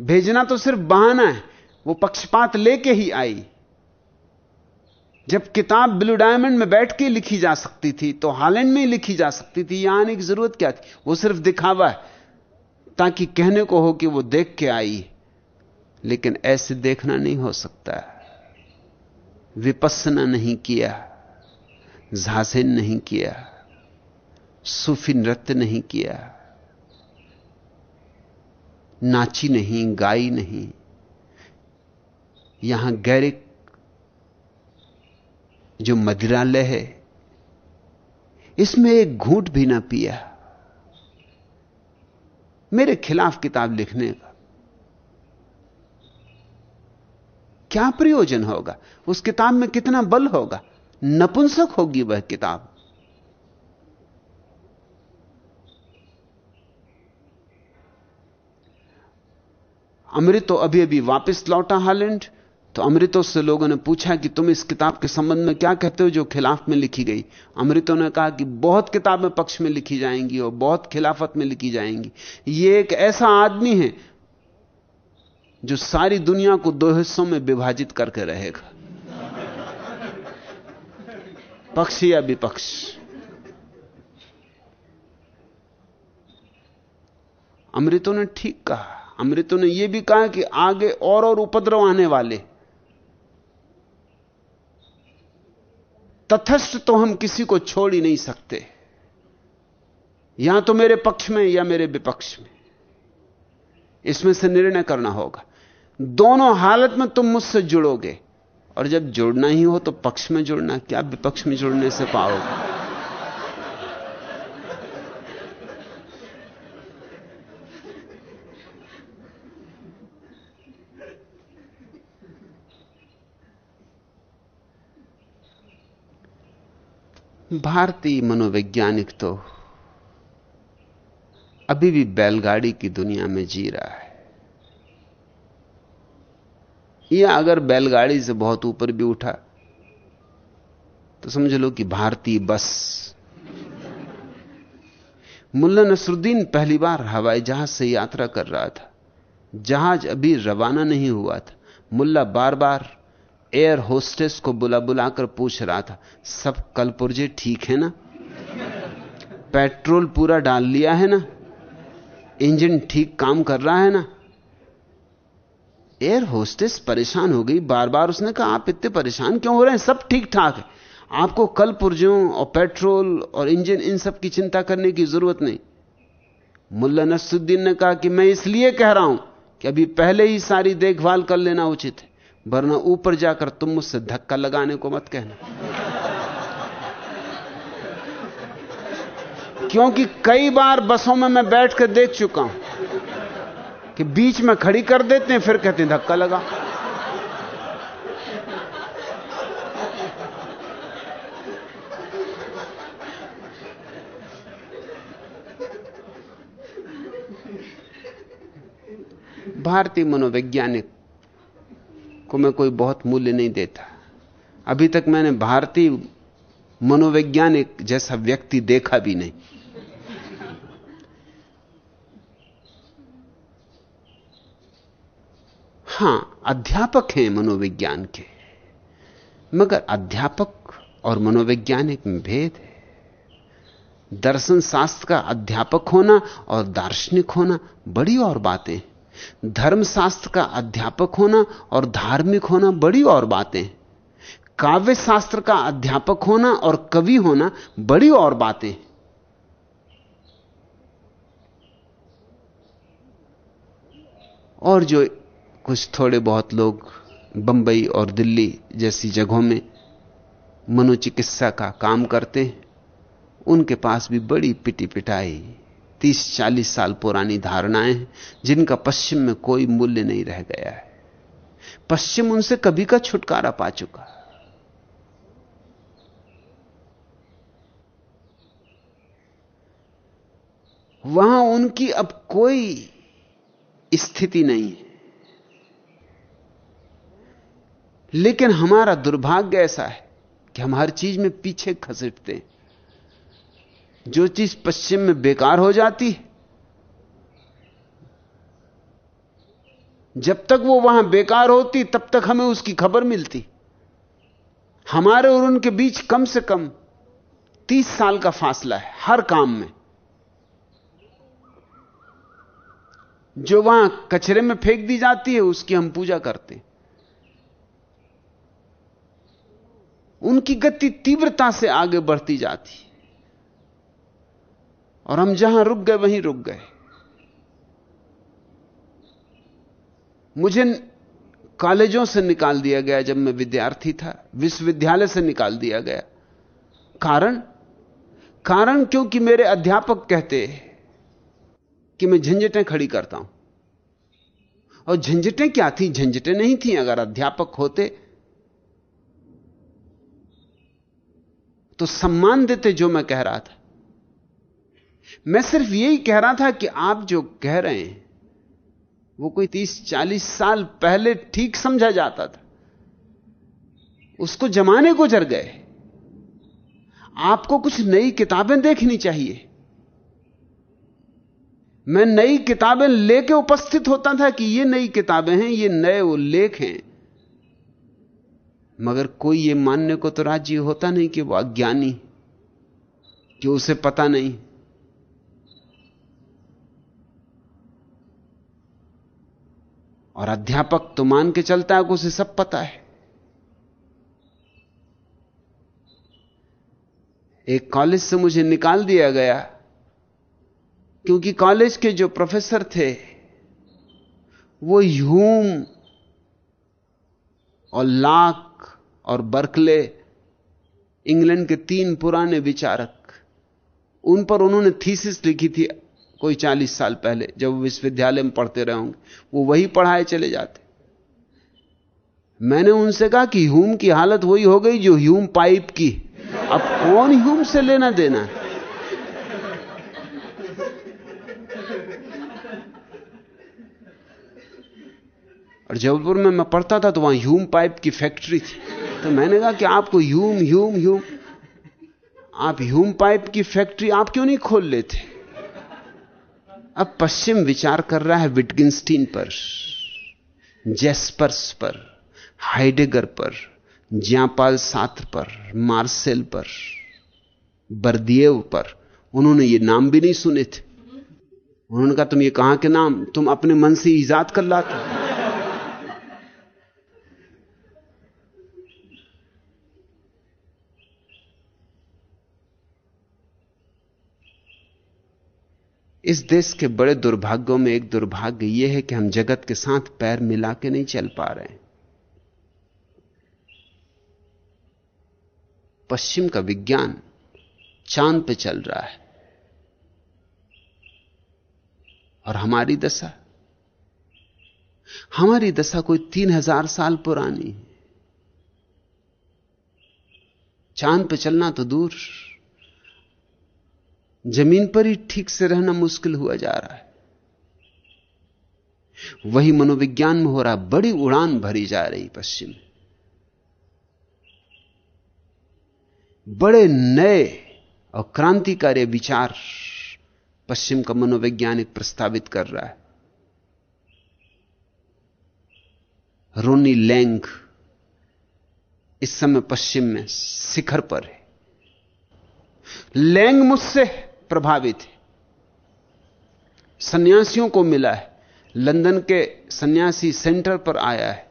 भेजना तो सिर्फ़ बहाना है। वो पक्षपात लेके ही आई। जब किताब ब्लू डायमंड में बैठ के लिखी जा सकती थी तो हालैंड में ही लिखी जा सकती थी, यहाँ आने की ज़रूरत क्या थी? वो सिर्फ़ दिखावा है, ताकि कहने को हो कि वो देख के आई। लेकिन ऐसे देखना नहीं हो सकता। विपස්සना नहीं किया, झासेन नहीं किया, सूफी नृत्य नहीं किया, नाची नहीं, गाई नहीं। यहाँ गैरिक जो मदिरालय है, इसमें एक घूंट भी ना पिया। मेरे खिलाफ किताब लिखने का क्या प्रयोजन होगा? उस किताब में कितना बल होगा? नपुंसक होगी वह किताब। अमृत तो अभी अभी वापस लौटा हालैंड। तो अमृतो से लोगों ने पूछा कि तुम इस किताब के संबंध में क्या कहते हो जो खिलाफ में लिखी गई? अमृतों ने कहा कि बहुत किताबें पक्ष में लिखी जाएँगी और बहुत खिलाफत में लिखी जाएँगी। ये एक ऐसा आदमी है जो सारी दुनिया को दो हिस्सों में विभाजित करके रहेगा। पक्ष या विपक्ष। अमृतों ने ठीक कहा। अमृतों ने यह भी कहा कि आगे और और उपद्रव आने वाले। तथस्थ तो हम किसी को छोड़ ही नहीं सकते। या तो मेरे पक्ष में या मेरे विपक्ष में। इसमें से निर्णय करना होगा। दोनों हालत में तुम मुझसे जुड़ोगे। और जब जुड़ना ही हो तो पक्ष में जुड़ना। क्या विपक्ष में जुड़ने से पाओगे? भारतीय मनोवैज्ञानिक तो अभी भी बैलगाड़ी की दुनिया में जी रहा है। या अगर बैलगाड़ी से बहुत ऊपर भी उठा तो समझ लो कि भारतीय बस। मुल्ला नसरुद्दीन पहली बार हवाई जहाज़ से यात्रा कर रहा था। जहाज़ अभी रवाना नहीं हुआ था। मुल्ला बार बार एयर होस्टेस को बुला बुलाकर पूछ रहा था, सब कल पुर्जे ठीक है ना? पेट्रोल पूरा डाल लिया है ना? इंजन ठीक काम कर रहा है ना? एयर होस्टेस परेशान हो गई। बार बार उसने कहा, आप इतने परेशान क्यों हो रहे हैं? सब ठीक ठाक है। आपको कल पुर्जों और पेट्रोल और इंजन, इन सब की चिंता करने की ज़रूरत नहीं। मुल्ला नसुद्दीन ने कहा कि मैं इसलिए कह रहा हूँ कि अभी पहले ही सारी देखभाल कर लेना उचित है। वरना ऊपर जाकर तुम मुझसे धक्का लगाने को मत कहना। क्योंकि कई बार बसों में मैं बैठ कर देख चुका हूँ कि बीच में खड़ी कर देते हैं, फिर कहते हैं, धक्का लगा। भारतीय मनोवैज्ञानिक को मैं कोई बहुत मूल्य नहीं देता। अभी तक मैंने भारतीय मनोवैज्ञानिक जैसा व्यक्ति देखा भी नहीं। हाँ, अध्यापक हैं मनोविज्ञान के, मगर अध्यापक और मनोवैज्ञानिक में भेद है। दर्शन शास्त्र का अध्यापक होना और दार्शनिक होना बड़ी और बातें धर्मशास्त्र का अध्यापक होना और धार्मिक होना बड़ी और बातें काव्य शास्त्र का अध्यापक होना और कवि होना बड़ी और बातें और जो कुछ थोड़े बहुत लोग बंबई और दिल्ली जैसी जगहों में मनोचिकित्सा का काम करते हैं, उनके पास भी बड़ी पिटी पिटाई तीस चालीस साल पुरानी धारणाएँ हैं, जिनका पश्चिम में कोई मूल्य नहीं रह गया है। पश्चिम उनसे कभी का छुटकारा पा चुका वहाँ उनकी अब कोई स्थिति नहीं है। लेकिन हमारा दुर्भाग्य ऐसा है कि हम हर चीज़ में पीछे खसटते हैं। जो चीज़ पश्चिम में बेकार हो जाती जब तक वो वहाँ बेकार होती, तब तक हमें उसकी खबर मिलती। हमारे और उनके बीच कम से कम तीस साल का फासला है, हर काम में। जो वहाँ कचरे में फेंक दी जाती है, उसकी हम पूजा करते हैं। उनकी गति तीव्रता से आगे बढ़ती जाती और हम जहाँ रुक गए, वहीं रुक गए। मुझे कॉलेजों से निकाल दिया गया जब मैं विद्यार्थी था, विश्वविद्यालय से निकाल दिया गया। कारण? कारण क्योंकि मेरे अध्यापक कहते कि मैं झंझटें खड़ी करता हूँ। और झंझटें क्या थी? झंझटें नहीं थी अगर अध्यापक होते तो सम्मान देते जो मैं कह रहा था। मैं सिर्फ़ यही कह रहा था कि आप जो कह रहे हैं, वो कोई तीस, चालीस साल पहले ठीक समझा जाता था। उसको जमाने गुजर गए। आपको कुछ नई किताबें देखनी चाहिए। मैं नई किताबें लेके उपस्थित होता था कि ये नई किताबें हैं, ये नए उल्लेख हैं। मगर कोई ये मानने को तो राज़ी होता नहीं कि वो अज्ञानी, कि उसे पता नहीं। और अध्यापक तो मान के चलता है कि उसे सब पता है। एक कॉलेज से मुझे निकाल दिया गया, क्योंकि कॉलेज के जो प्रोफेसर थे, वो ह्यूम और लाक और बर्कले, इंग्लैंड के तीन पुराने विचारक, उन पर उन्होंने थीसिस लिखी थी कोई चालीस साल पहले, जब वो विश्वविद्यालय में पढ़ते रहे होंगे, वो वही पढ़ाए चले जाते। मैंने उनसे कहा कि ह्यूम की हालत वही हो गई जो ह्यूम पाइप की। अब कौन ह्यूम से लेना देना? और जबलपुर में मैं पढ़ता था तो वहाँ ह्यूम पाइप की फैक्ट्री थी। तो मैंने कहा कि आपको ह्यूम ह्यूम ह्यूम, आप ह्यूम पाइप की फैक्ट्री आप क्यों नहीं खोल लेते? अब पश्चिम विचार कर रहा है विटगिंस्टीन पर, जेस्पर्स पर, हाइडेगर पर, ज्यापाल सात्र पर, मार्सेल पर, बर्दियव पर। उन्होंने ये नाम भी नहीं सुने थे। उन्होंने कहा, तुम ये कहाँ के नाम? तुम अपने मन से ईजाद कर लाते इस देश के बड़े दुर्भाग्यों में एक दुर्भाग्य यह है कि हम जगत के साथ पैर मिला के नहीं चल पा रहे पश्चिम का विज्ञान चाँद पे चल रहा है और हमारी दशा। हमारी दशा कोई तीन हज़ार साल पुरानी है। चाँद पे चलना तो दूर। ज़मीन पर ही ठीक से रहना मुश्किल हुआ जा रहा है। वही मनोविज्ञान में हो रहा बड़ी उड़ान भरी जा रही पश्चिम बड़े नए और क्रांतिकारी विचार पश्चिम का मनोवैज्ञानिक प्रस्तावित कर रहा है। रोनी लैंग इस समय पश्चिम में शिखर पर है। लैंग मुझसे प्रभावित है। सन्यासियों को मिला है। लंदन के सन्यासी सेंटर पर आया है।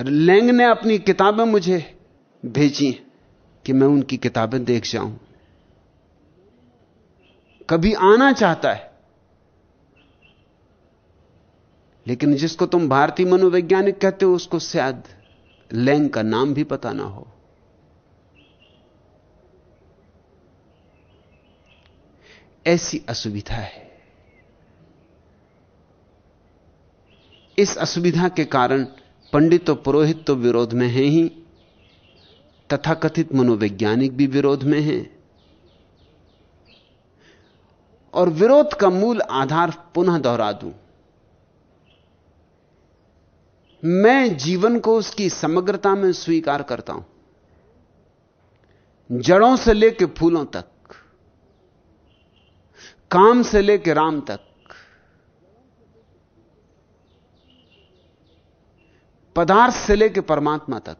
लैंग ने अपनी किताबें मुझे भेजी कि मैं उनकी किताबें देख जाऊँ। कभी आना चाहता है। लेकिन जिसको तुम भारतीय मनोवैज्ञानिक कहते हो, उसको शायद लैंग का नाम भी पता ना हो। ऐसी असुविधा है। इस असुविधा के कारण पंडित और पुरोहित तो विरोध में हैं ही, तथाकथित मनोवैज्ञानिक भी विरोध में हैं। और विरोध का मूल आधार पुनः दोहरा दूँ। मैं जीवन को उसकी समग्रता में स्वीकार करता हूँ। जड़ों से लेकर फूलों तक। काम से लेकर राम तक। पदार्थ से लेकर परमात्मा तक।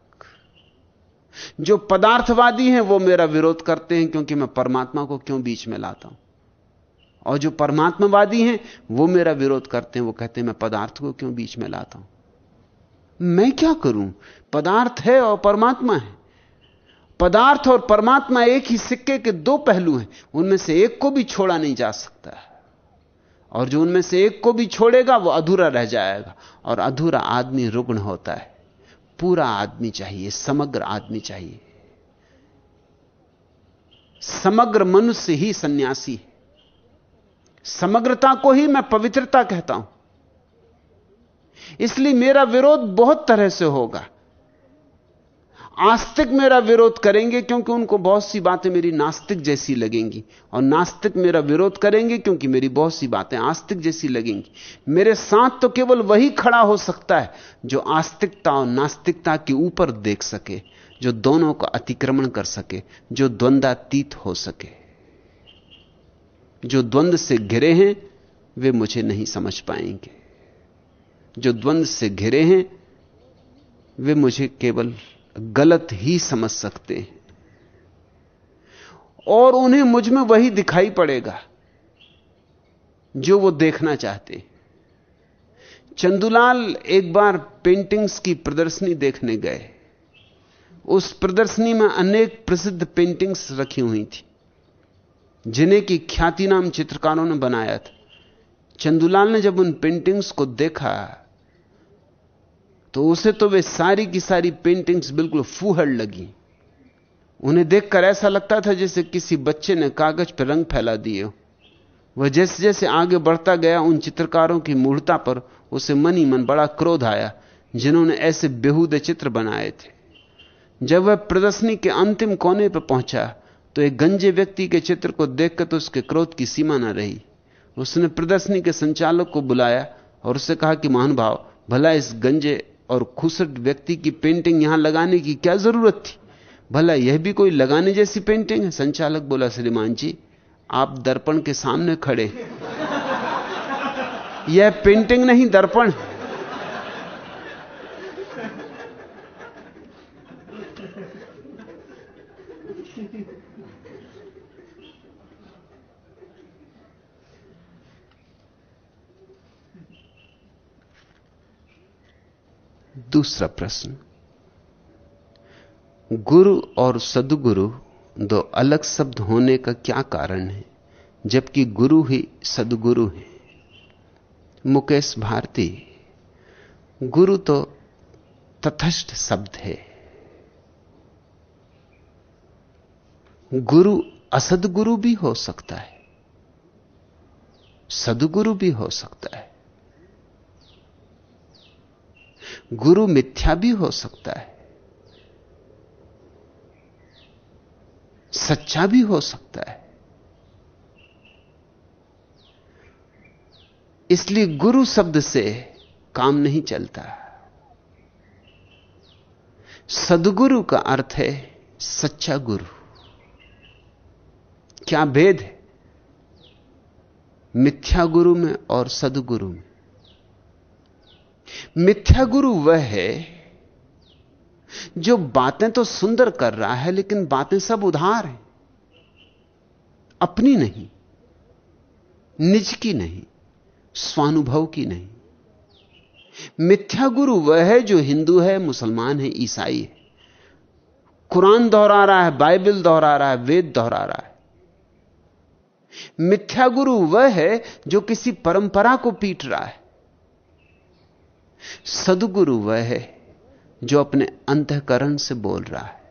जो पदार्थवादी हैं, वो मेरा विरोध करते हैं क्योंकि मैं परमात्मा को क्यों बीच में लाता हूँ? और जो परमात्मावादी हैं, वो मेरा विरोध करते हैं। वो कहते हैं, मैं पदार्थ को क्यों बीच में लाता हूँ? मैं क्या करूँ? पदार्थ है और परमात्मा है। पदार्थ और परमात्मा एक ही सिक्के के दो पहलू हैं। उनमें से एक को भी छोड़ा नहीं जा सकता और जो उनमें से एक को भी छोड़ेगा, वो अधूरा रह जाएगा। और अधूरा आदमी रुग्ण होता है। पूरा आदमी चाहिए, समग्र आदमी चाहिए। समग्र मनुष्य ही सन्यासी है। समग्रता को ही मैं पवित्रता कहता हूँ। इसलिए मेरा विरोध बहुत तरह से होगा। आस्तिक मेरा विरोध करेंगे क्योंकि उनको बहुत सी बातें मेरी नास्तिक जैसी लगेंगी। और नास्तिक मेरा विरोध करेंगे क्योंकि मेरी बहुत सी बातें आस्तिक जैसी लगेंगी। मेरे साथ तो केवल वही खड़ा हो सकता है जो आस्तिकता और नास्तिकता के ऊपर देख सके, जो दोनों का अतिक्रमण कर सके, जो द्वंद्वातीत हो सके। जो द्वंद्व से घिरे हैं, वे मुझे नहीं समझ पाएँगे। जो द्वंद्व से घिरे हैं, वे मुझे केवल गलत ही समझ सकते हैं। और उन्हें मुझमें वही दिखाई पड़ेगा, जो वो देखना चाहते। चंदुलाल एक बार पेंटिंग्स की प्रदर्शनी देखने गए। उस प्रदर्शनी में अनेक प्रसिद्ध पेंटिंग्स रखी हुई थी, जिन्हें की ख्याति नाम चित्रकारों ने बनाया था। चंदुलाल ने जब उन पेंटिंग्स को देखा तो उसे तो वे सारी की सारी पेंटिंग्स बिल्कुल फूहड़ लगी। उन्हें देखकर ऐसा लगता था जैसे किसी बच्चे ने कागज़ पर रंग फैला दिए वह जैसे जैसे आगे बढ़ता गया उन चित्रकारों की मूर्ता पर उसे मन ही मन बड़ा क्रोध आया, जिन्होंने ऐसे बेहूदे चित्र बनाए थे। जब वह प्रदर्शनी के अंतिम कोने पर पहुँचा तो एक गंजे व्यक्ति के चित्र को देखकर तो उसके क्रोध की सीमा न रही। उसने प्रदर्शनी के संचालक को बुलाया और उससे कहा कि महानुभाव, भला इस गंजे और खुसट व्यक्ति की पेंटिंग यहाँ लगाने की क्या ज़रूरत थी? भला यह भी कोई लगाने जैसी पेंटिंग है? संचालक बोला, श्रीमान जी, आप दर्पण के सामने खड़े यह पेंटिंग नहीं, दर्पण दूसरा प्रश्न। गुरु और सदगुरु दो अलग शब्द होने का क्या कारण है, जबकि गुरु ही सदगुरु है? मुकेश भारती, गुरु तो तथस्थ शब्द है। गुरु असदगुरु भी हो सकता है, सदगुरु भी हो सकता है। गुरु मिथ्या भी हो सकता है। सच्चा भी हो सकता है। इसलिए गुरु शब्द से काम नहीं चलता। सदगुरु का अर्थ है सच्चा गुरु। क्या भेद है? मिथ्या गुरु में और सदगुरु में। मिथ्या गुरु वह है जो बातें तो सुंदर कर रहा है, लेकिन बातें सब उधार हैं। अपनी नहीं, निज की नहीं, स्वानुभव की नहीं। मिथ्या गुरु वह है जो हिंदू है, मुसलमान है, ईसाई है। कुरान दोहरा रहा है, बाइबल दोहरा रहा है, वेद दोहरा रहा है। मिथ्या गुरु वह है जो किसी परंपरा को पीट रहा है। सदगुरु वह है जो अपने अंतकरण से बोल रहा है,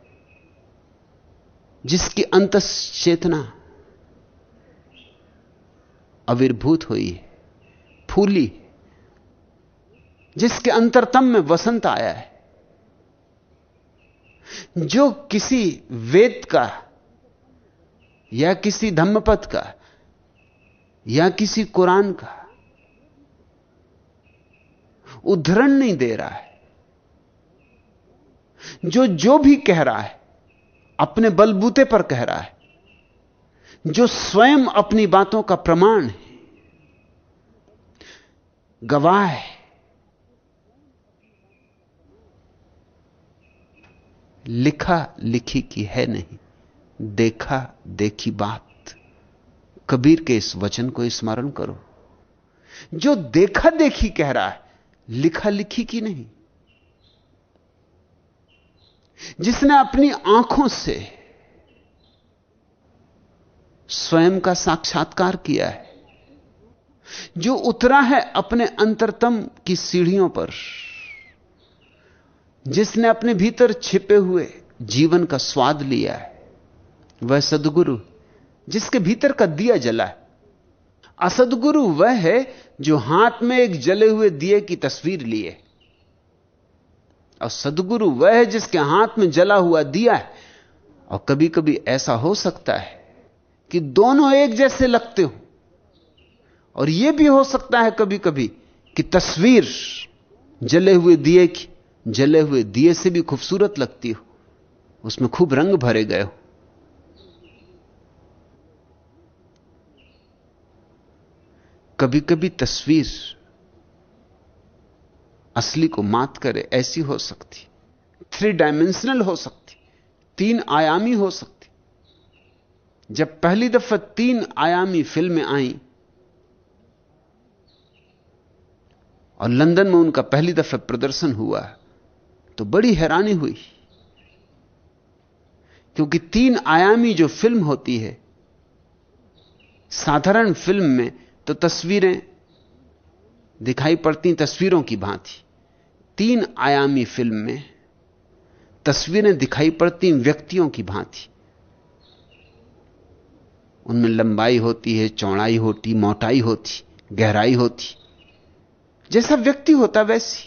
जिसकी अंत चेतना अविर्भूत हुई है, फूली जिसके अंतरतम में वसंत आया है। जो किसी वेद का, या किसी धम्मपद का, या किसी कुरान का उद्धरण नहीं दे रहा है। जो जो भी कह रहा है, अपने बलबूते पर कह रहा है, जो स्वयं अपनी बातों का प्रमाण है, गवाह है। लिखा लिखी की है नहीं, देखा देखी बात। कबीर के इस वचन को स्मरण करो। जो देखा देखी कह रहा है लिखा लिखी की नहीं। जिसने अपनी आँखों से स्वयं का साक्षात्कार किया है, जो उतरा है अपने अंतरतम की सीढ़ियों पर, जिसने अपने भीतर छिपे हुए जीवन का स्वाद लिया है, वह सदगुरु, जिसके भीतर का दिया जला है। असदगुरु वह है जो हाथ में एक जले हुए दिए की तस्वीर लिए। और सदगुरु वह है जिसके हाथ में जला हुआ दिया है। और कभी कभी ऐसा हो सकता है कि दोनों एक जैसे लगते हो। और यह भी हो सकता है कभी कभी कि तस्वीर जले हुए दिए की, जले हुए दिए से भी खूबसूरत लगती हो। उसमें खूब रंग भरे गए हो। कभी कभी तस्वीर असली को मात करे, ऐसी हो सकती। थ्री डायमेंशनल हो सकती। तीन आयामी हो सकती। जब पहली दफ़ा तीन आयामी फ़िल्में आई, और लंदन में उनका पहली दफ़ा प्रदर्शन हुआ तो बड़ी हैरानी हुई। क्योंकि तीन आयामी जो फ़िल्म होती है, साधारण फ़िल्म में तो तस्वीरें दिखाई पड़ती तस्वीरों की भांति। तीन आयामी फ़िल्म में तस्वीरें दिखाई पड़ती व्यक्तियों की भांति। उनमें लंबाई होती है, चौड़ाई होती, मोटाई होती, गहराई होती। जैसा व्यक्ति होता, वैसी।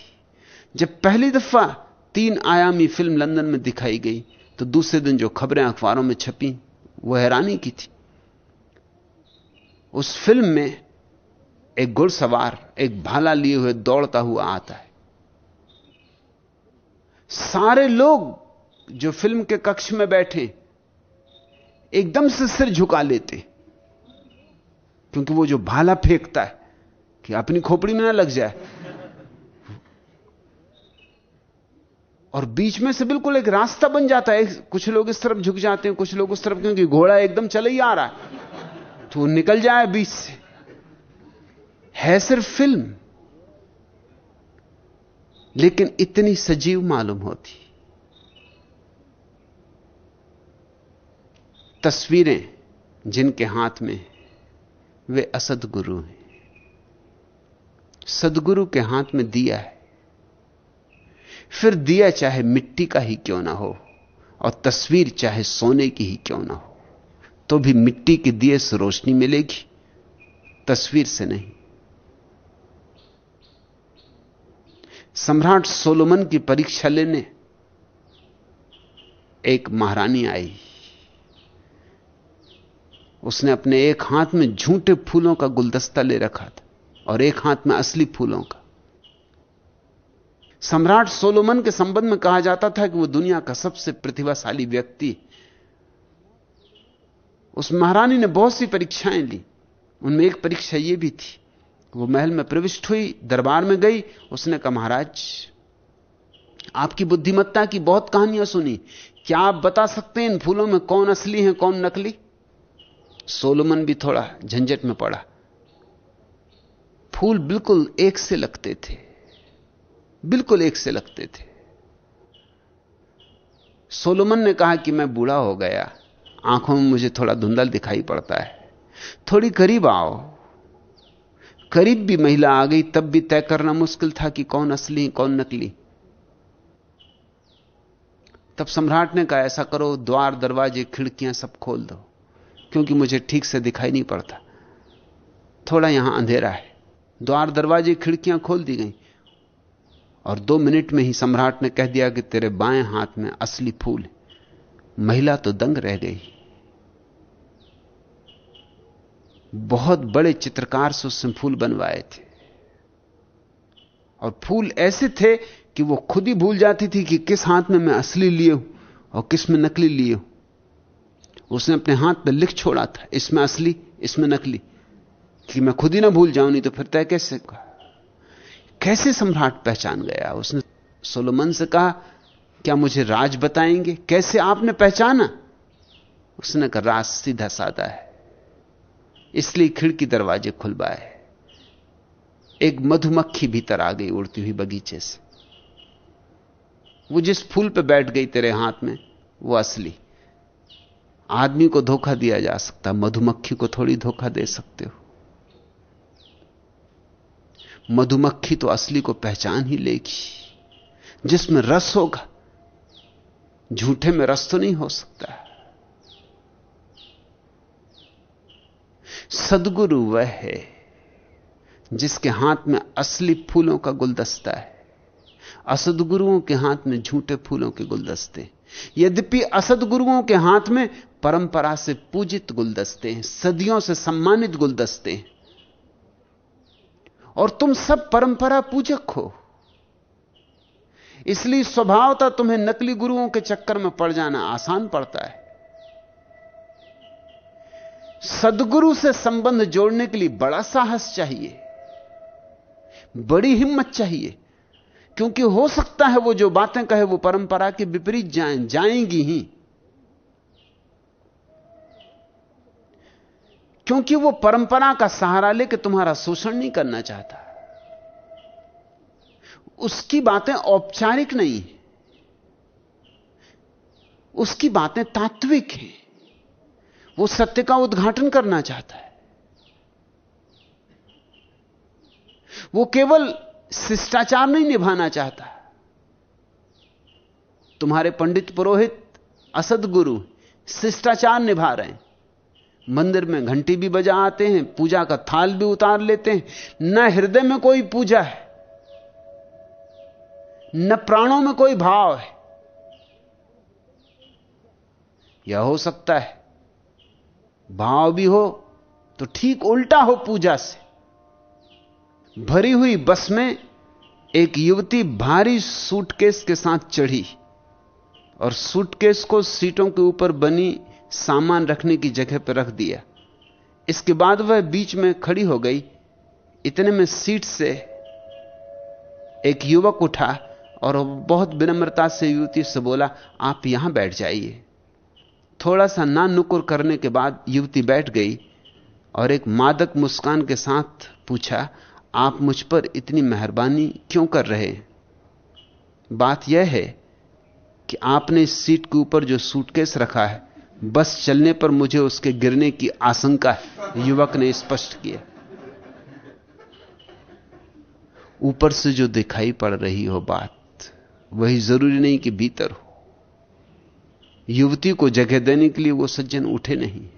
जब पहली दफ़ा तीन आयामी फ़िल्म लंदन में दिखाई गई तो दूसरे दिन जो खबरें अखबारों में छपी, वो हैरानी की थी। उस फ़िल्म में एक घुड़सवार, एक भाला लिए हुए दौड़ता हुआ आता है। सारे लोग जो फ़िल्म के कक्ष में बैठे, एकदम से सिर झुका लेते। क्योंकि वो जो भाला फेंकता है, कि अपनी खोपड़ी में ना लग जाए। और बीच में से बिल्कुल एक रास्ता बन जाता है, कुछ लोग इस तरफ़ झुक जाते हैं, कुछ लोग उस तरफ़, क्योंकि घोड़ा एकदम चले ही आ रहा है। तो निकल जाए बीच से। है सिर्फ़ फ़िल्म, लेकिन इतनी सजीव मालूम होती। तस्वीरें जिनके हाथ में वे असद गुरु हैं। सदगुरु के हाथ में दिया है। फिर दिया चाहे मिट्टी का ही क्यों ना हो, और तस्वीर चाहे सोने की ही क्यों ना हो तो भी मिट्टी के दिए से रोशनी मिलेगी, तस्वीर से नहीं। सम्राट सोलोमन की परीक्षा लेने एक महारानी आई। उसने अपने एक हाथ में झूठे फूलों का गुलदस्ता ले रखा था और एक हाथ में असली फूलों का। सम्राट सोलोमन के संबंध में कहा जाता था कि वह दुनिया का सबसे प्रतिभाशाली व्यक्ति। उस महारानी ने बहुत सी परीक्षाएँ ली। उनमें एक परीक्षा यह भी थी वो महल में प्रविष्ट हुई, दरबार में गई, उसने कहा, महाराज, आपकी बुद्धिमत्ता की बहुत कहानियाँ सुनी। क्या आप बता सकते हैं इन फूलों में कौन असली है, कौन नकली? सोलोमन भी थोड़ा झंझट में पड़ा। फूल बिल्कुल एक से लगते थे। बिल्कुल एक से लगते थे। सोलोमन ने कहा कि मैं बूढ़ा हो गया। आँखों में मुझे थोड़ा धुंधल दिखाई पड़ता है। थोड़ी करीब आओ। करीब भी महिला आ गई, तब भी तय करना मुश्किल था कि कौन असली, कौन नकली। तब सम्राट ने कहा, ऐसा करो, द्वार, दरवाजे, खिड़कियाँ सब खोल दो, क्योंकि मुझे ठीक से दिखाई नहीं पड़ता। थोड़ा यहाँ अंधेरा है। द्वार, दरवाजे, खिड़कियाँ खोल दी गई। और दो मिनट में ही सम्राट ने कह दिया कि तेरे बाएँ हाथ में असली फूल महिला तो दंग रह गई। बहुत बड़े चित्रकार से उससे फूल बनवाए थे। और फूल ऐसे थे कि वो खुद ही भूल जाती थी कि किस हाथ में मैं असली लिए हूँ और किसमें नकली लिए हूँ। उसने अपने हाथ पर लिख छोड़ा था, इसमें असली, इसमें नकली। कि मैं खुद ही ना भूल जाऊँ, नहीं तो फिर तय कैसे कहा कैसे सम्राट पहचान गया? उसने सोलोमन से कहा, क्या मुझे राज बताएँगे? कैसे आपने पहचाना? उसने कहा, राज सीधा साधा है। इसलिए खिड़की दरवाजे खुलवाए। एक मधुमक्खी भीतर आ गई उड़ती हुई बगीचे से। वो जिस फूल पे बैठ गई तेरे हाथ में, वो असली। आदमी को धोखा दिया जा सकता, मधुमक्खी को थोड़ी धोखा दे सकते हो। मधुमक्खी तो असली को पहचान ही लेगी। जिसमें रस होगा, झूठे में रस तो नहीं हो सकता। सदगुरु वह है, जिसके हाथ में असली फूलों का गुलदस्ता है। असदगुरुओं के हाथ में झूठे फूलों के गुलदस्ते यद्यपि असदगुरुओं के हाथ में परंपरा से पूजित गुलदस्ते हैं, सदियों से सम्मानित गुलदस्ते हैं। और तुम सब परंपरा पूजक हो। इसलिए स्वभावता तुम्हें नकली गुरुओं के चक्कर में पड़ जाना आसान पड़ता है। सदगुरु से संबंध जोड़ने के लिए बड़ा साहस चाहिए, बड़ी हिम्मत चाहिए, क्योंकि हो सकता है वो जो बातें कहे वो परंपरा के विपरीत जाएँ, जाएँगी ही। क्योंकि वो परंपरा का सहारा लेकर तुम्हारा शोषण नहीं करना चाहता। उसकी बातें औपचारिक नहीं उसकी बातें तात्विक हैं। वो सत्य का उद्घाटन करना चाहता है। वो केवल शिष्टाचार नहीं निभाना चाहता। तुम्हारे पंडित पुरोहित, असद गुरु शिष्टाचार निभा रहे हैं। मंदिर में घंटी भी बजा आते हैं, पूजा का थाल भी उतार लेते हैं। न हृदय में कोई पूजा है, न प्राणों में कोई भाव है। यह हो सकता है भाव भी हो तो ठीक उल्टा हो पूजा से। भरी हुई बस में एक युवती भारी सूटकेस के साथ चढ़ी और सूटकेस को सीटों के ऊपर बनी सामान रखने की जगह पर रख दिया। इसके बाद वह बीच में खड़ी हो गई। इतने में सीट से एक युवक उठा और बहुत विनम्रता से युवती से बोला, आप यहाँ बैठ जाइए। थोड़ा सा ना नुकुर करने के बाद युवती बैठ गई और एक मादक मुस्कान के साथ पूछा, आप मुझ पर इतनी मेहरबानी क्यों कर रहे हैं? बात यह है कि आपने इस सीट के ऊपर जो सूटकेस रखा है, बस चलने पर मुझे उसके गिरने की आशंका है, युवक ने स्पष्ट किया। ऊपर से जो दिखाई पड़ रही हो बात, वही ज़रूरी नहीं कि भीतर हो। युवती को जगह देने के लिए वो सज्जन उठे नहीं।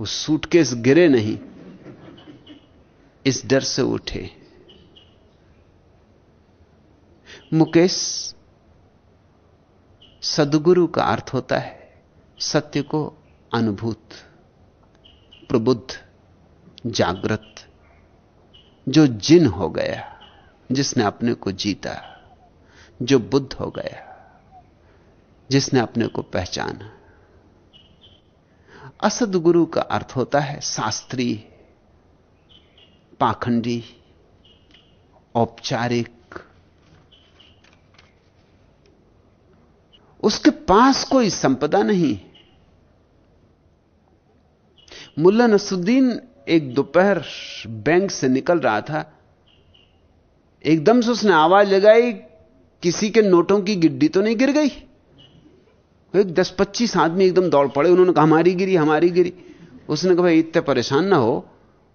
वो सूटकेस गिरे नहीं। इस डर से उठे। मुकेश, सदगुरु का अर्थ होता है सत्य को अनुभूत, प्रबुद्ध, जागृत, जो जिन हो गया, जिसने अपने को जीता, जो बुद्ध हो गया। जिसने अपने को पहचाना। असदगुरु का अर्थ होता है शास्त्री, पाखंडी, औपचारिक। उसके पास कोई संपदा नहीं। मुल्ला नसुद्दीन एक दोपहर बैंक से निकल रहा था। एकदम से उसने आवाज़ लगाई, किसी के नोटों की गिड्डी तो नहीं गिर गई? एक दस पच्चीस आदमी एकदम दौड़ पड़े, उन्होंने कहा, हमारी गिरी हमारी गिरी। उसने कहा, भाई, इतने परेशान ना हो।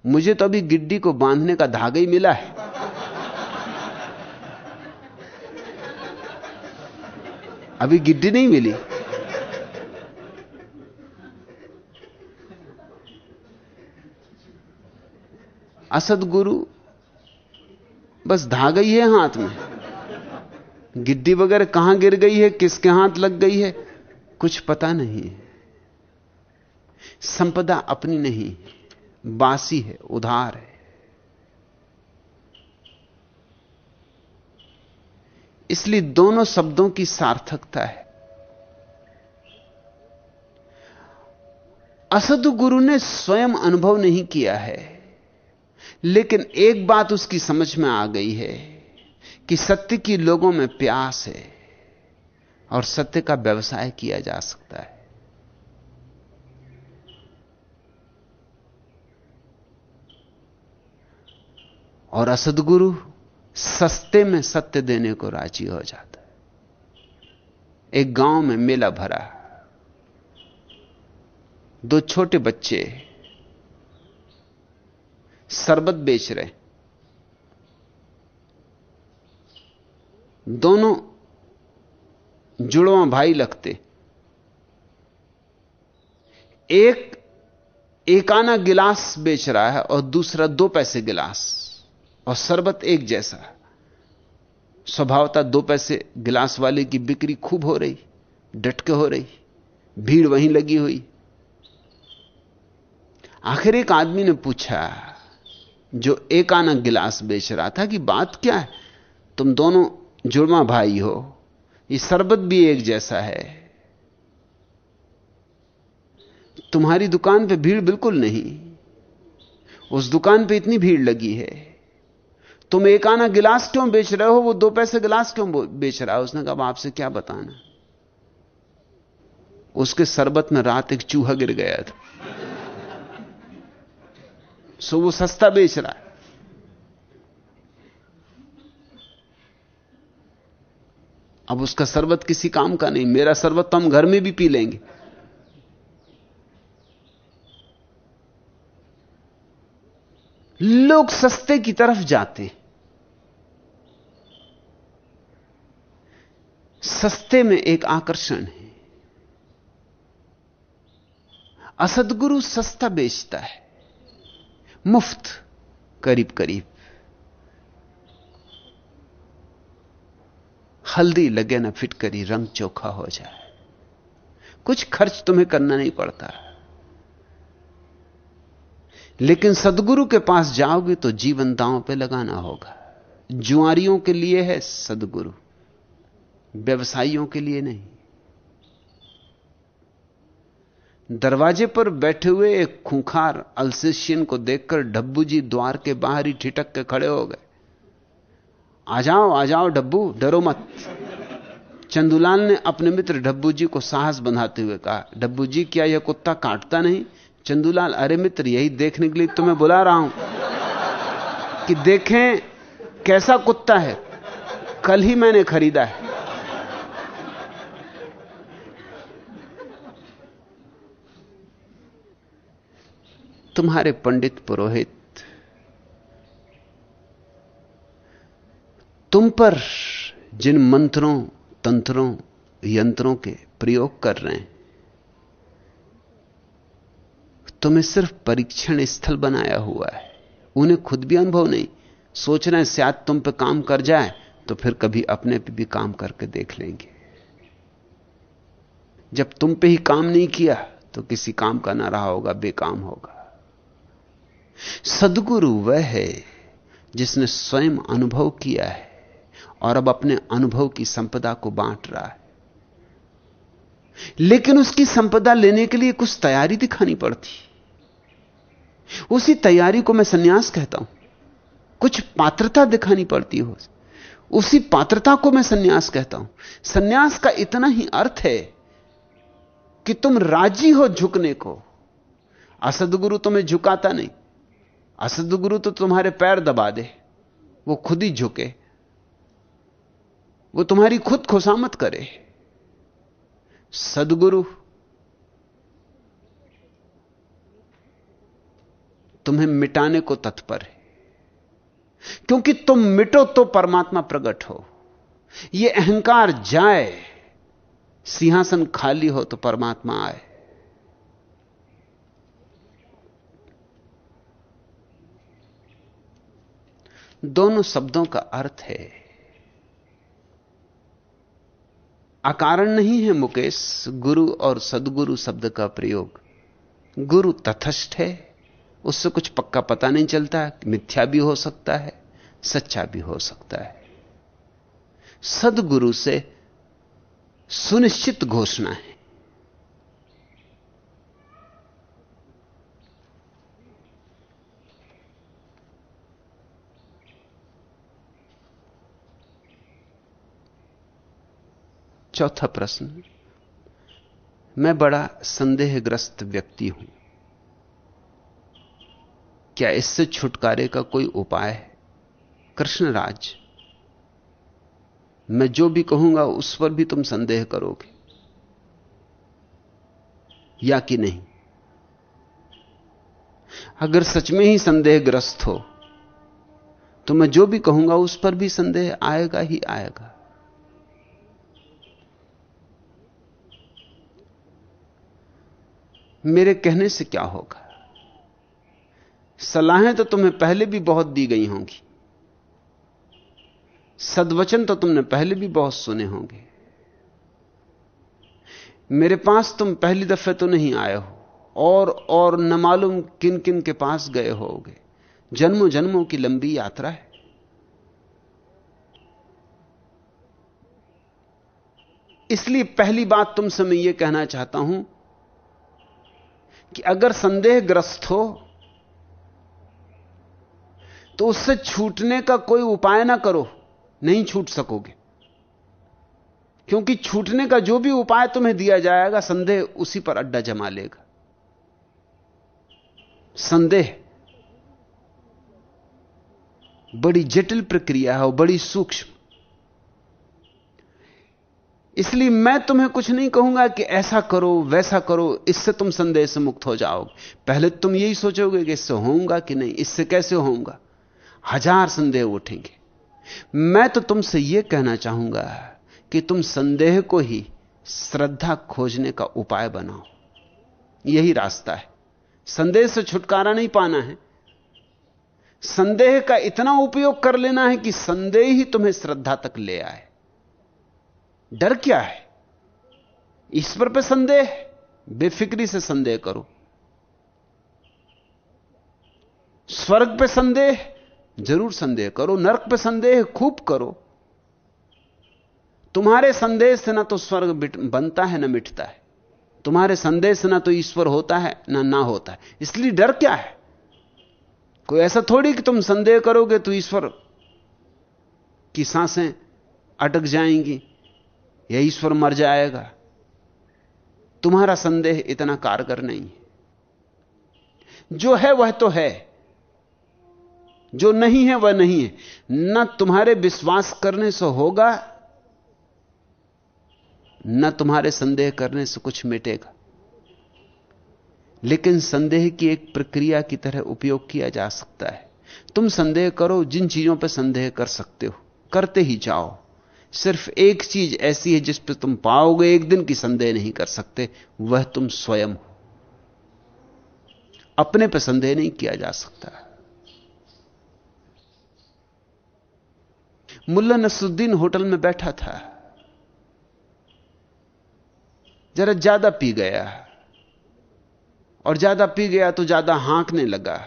मुझे तो अभी गिड्डी को बांधने का धागा ही मिला है। अभी गिड्डी नहीं मिली। असद गुरु, बस धागा ही है हाथ में। गिड्डी वगैरह कहाँ गिर गई है, किसके हाथ लग गई है? कुछ पता नहीं। संपदा अपनी नहीं, बासी है, उधार है। इसलिए दोनों शब्दों की सार्थकता है। असद गुरु ने स्वयं अनुभव नहीं किया है, लेकिन एक बात उसकी समझ में आ गई है कि सत्य की लोगों में प्यास है। और सत्य का व्यवसाय किया जा सकता है। और असदगुरु सस्ते में सत्य देने को राज़ी हो जाता है। एक गाँव में मेला भरा। दो छोटे बच्चे शरबत बेच रहे दोनों जुड़वा भाई लगते। एक एक आना गिलास बेच रहा है और दूसरा दो पैसे गिलास और शरबत एक जैसा स्वभावता दो पैसे गिलास वाले की बिक्री खूब हो रही, डटके हो रही, भीड़ वहीं लगी हुई। आखिर एक आदमी ने पूछा जो एक आना गिलास बेच रहा था कि बात क्या है? तुम दोनों जुड़वा भाई हो। ये शरबत भी एक जैसा है। तुम्हारी दुकान पे भीड़ बिल्कुल नहीं। उस दुकान पे इतनी भीड़ लगी है। तुम एक आना गिलास क्यों बेच रहे हो? वो दो पैसे गिलास क्यों बेच रहा है? उसने कहा आपसे क्या बताना? उसके शरबत में रात एक चूहा गिर गया था। सो वो सस्ता बेच रहा है। अब उसका शरबत किसी काम का नहीं, मेरा शरबत तो हम घर में भी पी लेंगे। लोग सस्ते की तरफ़ जाते सस्ते में एक आकर्षण है। असदगुरु सस्ता बेचता है। मुफ़्त करीब करीब हल्दी लगे ना फिट फिटकरी रंग चोखा हो जाए। कुछ खर्च तुम्हें करना नहीं पड़ता। लेकिन सदगुरु के पास जाओगे तो जीवन दांव पे लगाना होगा। जुआरियों के लिए है सदगुरु, व्यवसायियों के लिए नहीं। दरवाजे पर बैठे हुए एक खूंखार अल्सेशियन को देखकर डब्बू जी द्वार के बाहर ही ठिटक के खड़े हो गए। आ जाओ आ जाओ डब्बू, डरो मत। चंदूलाल ने अपने मित्र डब्बू जी को साहस बंधाते हुए कहा, डब्बू जी, क्या यह कुत्ता काटता नहीं? चंदूलाल, अरे मित्र, यही देखने के लिए तुम्हें बुला रहा हूँ कि देखें कैसा कुत्ता है। कल ही मैंने खरीदा है। तुम्हारे पंडित पुरोहित तुम पर जिन मंत्रों, तंत्रों, यंत्रों के प्रयोग कर रहे हैं, तुम्हें सिर्फ़ परीक्षण स्थल बनाया हुआ है। उन्हें खुद भी अनुभव नहीं। सोच रहे हैं शायद तुम पे काम कर जाए तो फिर कभी अपने पे भी काम करके देख लेंगे। जब तुम पे ही काम नहीं किया तो किसी काम का ना रहा होगा, बेकाम होगा। सदगुरु वह है जिसने स्वयं अनुभव किया है। और अब अपने अनुभव की संपदा को बांट रहा है। लेकिन उसकी संपदा लेने के लिए कुछ तैयारी दिखानी पड़ती। उसी तैयारी को मैं सन्यास कहता हूँ। कुछ पात्रता दिखानी पड़ती हो। उसी पात्रता को मैं सन्यास कहता हूँ। सन्यास का इतना ही अर्थ है कि तुम राज़ी हो झुकने को। असदगुरु तुम्हें झुकाता नहीं। असदगुरु तो तुम्हारे पैर दबा दे। वो खुद ही झुके। वो तुम्हारी खुद खुशामत करे। सदगुरु, तुम्हें मिटाने को तत्पर है। क्योंकि तुम मिटो तो परमात्मा प्रकट हो। यह अहंकार जाए, सिंहासन खाली हो तो परमात्मा आए। दोनों शब्दों का अर्थ है अकारण नहीं है मुकेश, गुरु और सदगुरु शब्द का प्रयोग। गुरु तथस्थ है, उससे कुछ पक्का पता नहीं चलता, मिथ्या भी हो सकता है, सच्चा भी हो सकता है। सदगुरु से सुनिश्चित घोषणा है। चौथा प्रश्न, मैं बड़ा संदेहग्रस्त व्यक्ति हूँ। क्या इससे छुटकारे का कोई उपाय है? कृष्णराज, मैं जो भी कहूँगा उस पर भी तुम संदेह करोगे? या कि नहीं? अगर सच में ही संदेहग्रस्त हो तो मैं जो भी कहूँगा उस पर भी संदेह आएगा ही आएगा। मेरे कहने से क्या होगा? सलाहें तो तुम्हें पहले भी बहुत दी गई होंगी। सदवचन तो तुमने पहले भी बहुत सुने होंगे। मेरे पास तुम पहली दफे तो नहीं आए हो, और और न मालूम किन किन के पास गए होगे। जन्मों जन्मों की लंबी यात्रा है। इसलिए पहली बात तुमसे मैं यह कहना चाहता हूँ कि अगर संदेहग्रस्त हो तो उससे छूटने का कोई उपाय ना करो, नहीं छूट सकोगे। क्योंकि छूटने का जो भी उपाय तुम्हें दिया जाएगा, संदेह उसी पर अड्डा जमा लेगा। संदेह बड़ी जटिल प्रक्रिया है और बड़ी सूक्ष्म। इसलिए मैं तुम्हें कुछ नहीं कहूँगा कि ऐसा करो, वैसा करो, इससे तुम संदेह से मुक्त हो जाओगे। पहले तुम यही सोचोगे कि इससे होऊँगा कि नहीं, इससे कैसे होऊँगा? हज़ार संदेह उठेंगे। मैं तो तुमसे यह कहना चाहूँगा कि तुम संदेह को ही श्रद्धा खोजने का उपाय बनाओ। यही रास्ता है। संदेह से छुटकारा नहीं पाना है। संदेह का इतना उपयोग कर लेना है कि संदेह ही तुम्हें श्रद्धा तक ले आए। डर क्या है? ईश्वर पे संदेह बेफिक्री से संदेह करो। स्वर्ग पे संदेह ज़रूर संदेह करो। नरक पे संदेह खूब करो। तुम्हारे संदेह से ना तो स्वर्ग बनता है, ना मिटता है। तुम्हारे संदेह से ना तो ईश्वर होता है, ना ना होता है। इसलिए डर क्या है? कोई ऐसा थोड़ी कि तुम संदेह करोगे तो ईश्वर की साँसें अटक जाएँगी या ईश्वर मर जाएगा। तुम्हारा संदेह इतना कारगर नहीं जो है वह तो है। जो नहीं है वह नहीं है। न तुम्हारे विश्वास करने से होगा, न तुम्हारे संदेह करने से कुछ मिटेगा। लेकिन संदेह की एक प्रक्रिया की तरह उपयोग किया जा सकता है। तुम संदेह करो, जिन चीज़ों पर संदेह कर सकते हो। करते ही जाओ। सिर्फ़ एक चीज़ ऐसी है जिस पर तुम पाओगे एक दिन की संदेह नहीं कर सकते, वह तुम स्वयं हो। अपने पर संदेह नहीं किया जा सकता। मुल्ला नसरुद्दीन होटल में बैठा था। जरा ज़्यादा पी गया। और ज़्यादा पी गया तो ज़्यादा हांकने लगा।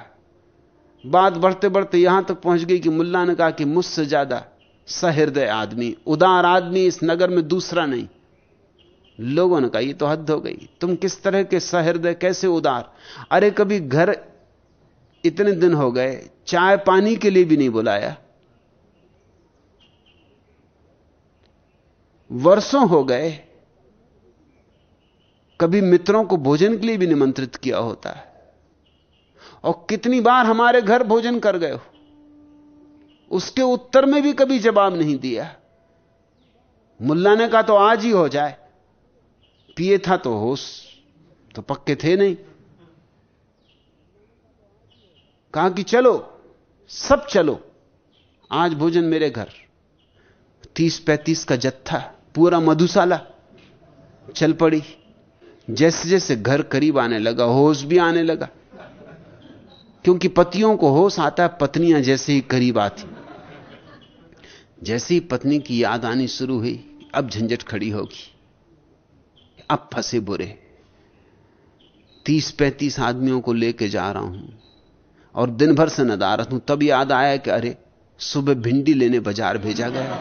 बात बढ़ते बढ़ते यहाँ तक पहुँच गई कि मुल्ला ने कहा कि मुझसे ज़्यादा सहृदय आदमी, उदार आदमी इस नगर में दूसरा नहीं। लोगों ने कहा, ये तो हद हो गई। तुम किस तरह के सहृदय, कैसे उदार? अरे, कभी घर इतने दिन हो गए, चाय पानी के लिए भी नहीं बुलाया। वर्षों हो गए, कभी मित्रों को भोजन के लिए भी निमंत्रित किया होता है। और कितनी बार हमारे घर भोजन कर गए हो? उसके उत्तर में भी कभी जवाब नहीं दिया। मुल्ला ने कहा तो आज ही हो जाए। पिए था तो होश तो पक्के थे नहीं। कहा कि, चलो, सब चलो, आज भोजन मेरे घर। तीस पैंतीस का जत्था, पूरा मधुशाला चल पड़ी। जैसे जैसे घर करीब आने लगा, होश भी आने लगा। क्योंकि पतियों को होश आता है, पत्नियाँ जैसे ही करीब आती। जैसे ही पत्नी की याद आनी शुरू हुई, अब झंझट खड़ी होगी। अब फंसे बुरे। तीस पैंतीस आदमियों को लेके जा रहा हूँ और दिन भर से नदारत हूँ। तब याद आया कि अरे, सुबह भिंडी लेने बाज़ार भेजा गया।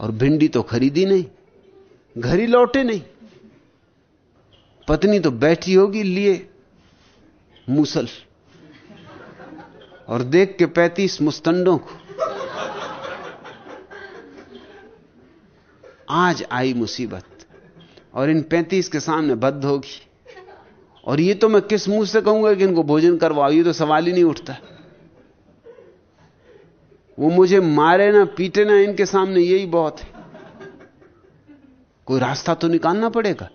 और भिंडी तो खरीदी नहीं, घर ही लौटे नहीं। पत्नी तो बैठी होगी लिए मूसल। और देख के पैंतीस मुस्तंडों को आज आई मुसीबत। और इन पैंतीस के सामने बद्ध होगी। और ये तो मैं किस मुँह से कहूँगा कि इनको भोजन करवाओ? ये तो सवाल ही नहीं उठता। वो मुझे मारे ना, पीटे ना, इनके सामने यही बहुत है। कोई रास्ता तो निकालना पड़ेगा।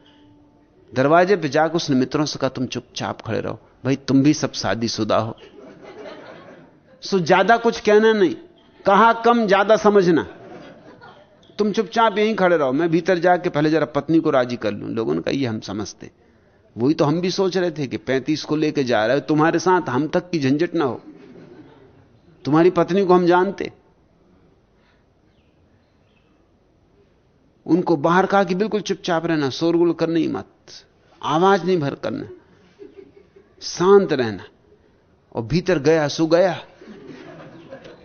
दरवाजे पे जाकर उसने मित्रों से कहा, तुम चुपचाप खड़े रहो। भाई, तुम भी सब शादीशुदा हो। सो ज़्यादा कुछ कहना नहीं। कहा कम, ज़्यादा समझना। तुम चुपचाप यहीं खड़े रहो। मैं भीतर जाके पहले जरा पत्नी को राज़ी कर लूँ। लोगों ने कहा, ये हम समझते वही तो हम भी सोच रहे थे कि पैंतीस को लेकर जा रहे हो। तुम्हारे साथ हम तक की झंझट ना हो। तुम्हारी पत्नी को हम जानते उनको बाहर कहा कि बिल्कुल चुपचाप रहना, शोरगुल करना मत। आवाज़ नहीं भर करना। शांत रहना। और भीतर गया, सो गया।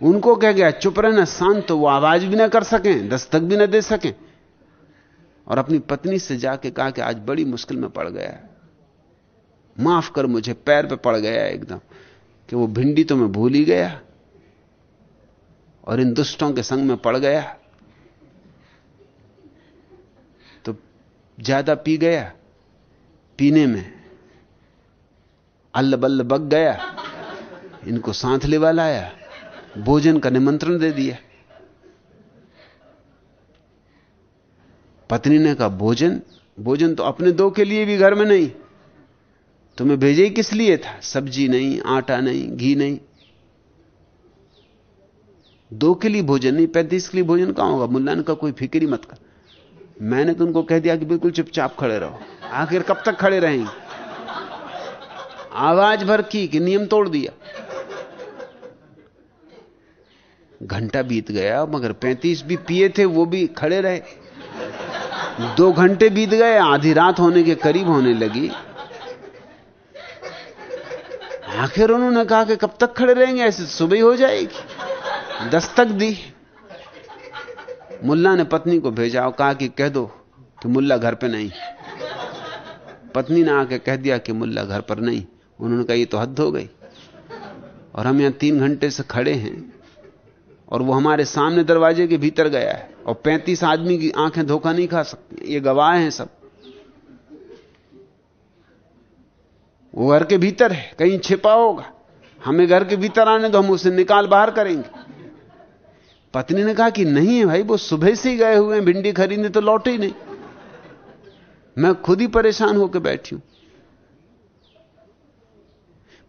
उनको कह गया, चुप रहना, शांत वो आवाज़ भी ना कर सकें, दस्तक भी ना दे सकें। और अपनी पत्नी से जाके कहा कि, आज बड़ी मुश्किल में पड़ गया माफ़ कर मुझे, पैर पे पड़ गया एकदम, कि वो भिंडी तो मैं भूल ही गया और इन दुष्टों के संग में पड़ गया। तो ज़्यादा पी गया, पीने में अल्ल बल्ल बग गया, इनको साथ लेवा लाया। भोजन का निमंत्रण दे दिया। पत्नी ने कहा, भोजन? भोजन तो अपने दो के लिए भी घर में नहीं। तुम्हें भेजे ही किस लिए था? सब्ज़ी नहीं, आटा नहीं, घी नहीं। दो के लिए भोजन नहीं, पैंतीस के लिए भोजन कहाँ होगा? मुल्ला ने का कोई फ़िक्र ही मत कर। मैंने तो उनको कह दिया कि बिल्कुल चुपचाप खड़े रहो। आखिर कब तक खड़े रहेंगे? आवाज़ भर की कि नियम तोड़ दिया। घंटा बीत गया, मगर पैंतीस भी पिए थे, वो भी खड़े रहे। दो घंटे बीत गए, आधी रात होने के करीब होने लगी। आखिर उन्होंने कहा कि कब तक खड़े रहेंगे, ऐसे सुबह हो जाएगी। दस्तक दी। मुल्ला ने पत्नी को भेजा और कहा कि कह दो कि मुल्ला घर पे नहीं। पत्नी ने आके कह दिया कि मुल्ला घर पर नहीं। उन्होंने कहा, ये तो हद हो गई। और हम यहाँ तीन घंटे से खड़े हैं। और वो हमारे सामने दरवाजे के भीतर गया है। और पैंतीस आदमी की आँखें धोखा नहीं खा सकती। ये गवाह हैं सब। वो घर के भीतर है। कहीं छिपा होगा। हमें घर के भीतर आने तो हम उसे निकाल बाहर करेंगे। पत्नी ने कहा कि नहीं है भाई, वो सुबह से ही गए हुए हैं, भिंडी खरीदने तो लौटे ही नहीं। मैं खुद ही परेशान होकर बैठी हूँ।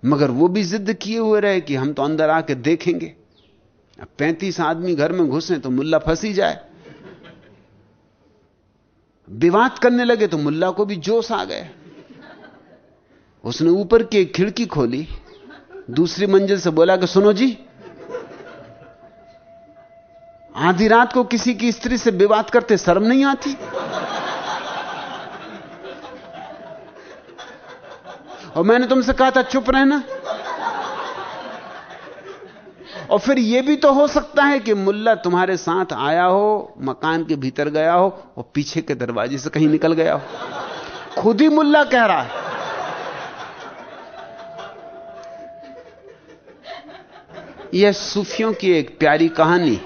मगर वो भी जिद किए हुए रहे कि हम तो अंदर आके देखेंगे। पैंतीस आदमी घर में घुसे तो मुल्ला फंसी जाए। विवाद करने लगे तो मुल्ला को भी जोश आ गया। उसने ऊपर की खिड़की खोली। दूसरी मंजिल से बोला कि सुनो जी, आधी रात को किसी की स्त्री से विवाद करते शर्म नहीं आती? और मैंने तुमसे कहा था, चुप रहना। और फिर यह भी तो हो सकता है कि मुल्ला तुम्हारे साथ आया हो, मकान के भीतर गया हो और पीछे के दरवाजे से कहीं निकल गया हो। खुद ही मुल्ला कह रहा है। यह सूफियों की एक प्यारी कहानी।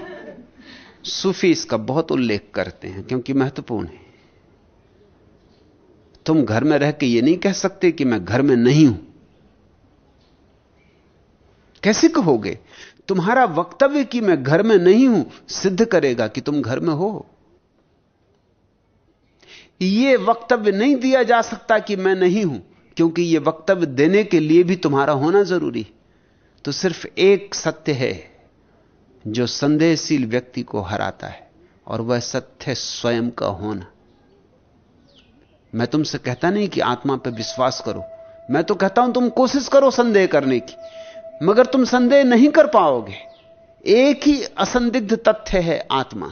सूफी इसका बहुत उल्लेख करते हैं क्योंकि महत्वपूर्ण है। तुम घर में रह के यह नहीं कह सकते कि मैं घर में नहीं हूँ। कैसे कहोगे? तुम्हारा वक्तव्य कि मैं घर में नहीं हूँ सिद्ध करेगा कि तुम घर में हो। यह वक्तव्य नहीं दिया जा सकता कि मैं नहीं हूँ, क्योंकि यह वक्तव्य देने के लिए भी तुम्हारा होना ज़रूरी। तो सिर्फ़ एक सत्य है जो संदेहशील व्यक्ति को हराता है, और वह सत्य स्वयं का होना। मैं तुमसे कहता नहीं कि आत्मा पर विश्वास करो। मैं तो कहता हूँ तुम कोशिश करो संदेह करने की। मगर तुम संदेह नहीं कर पाओगे। एक ही असंदिग्ध तथ्य है आत्मा।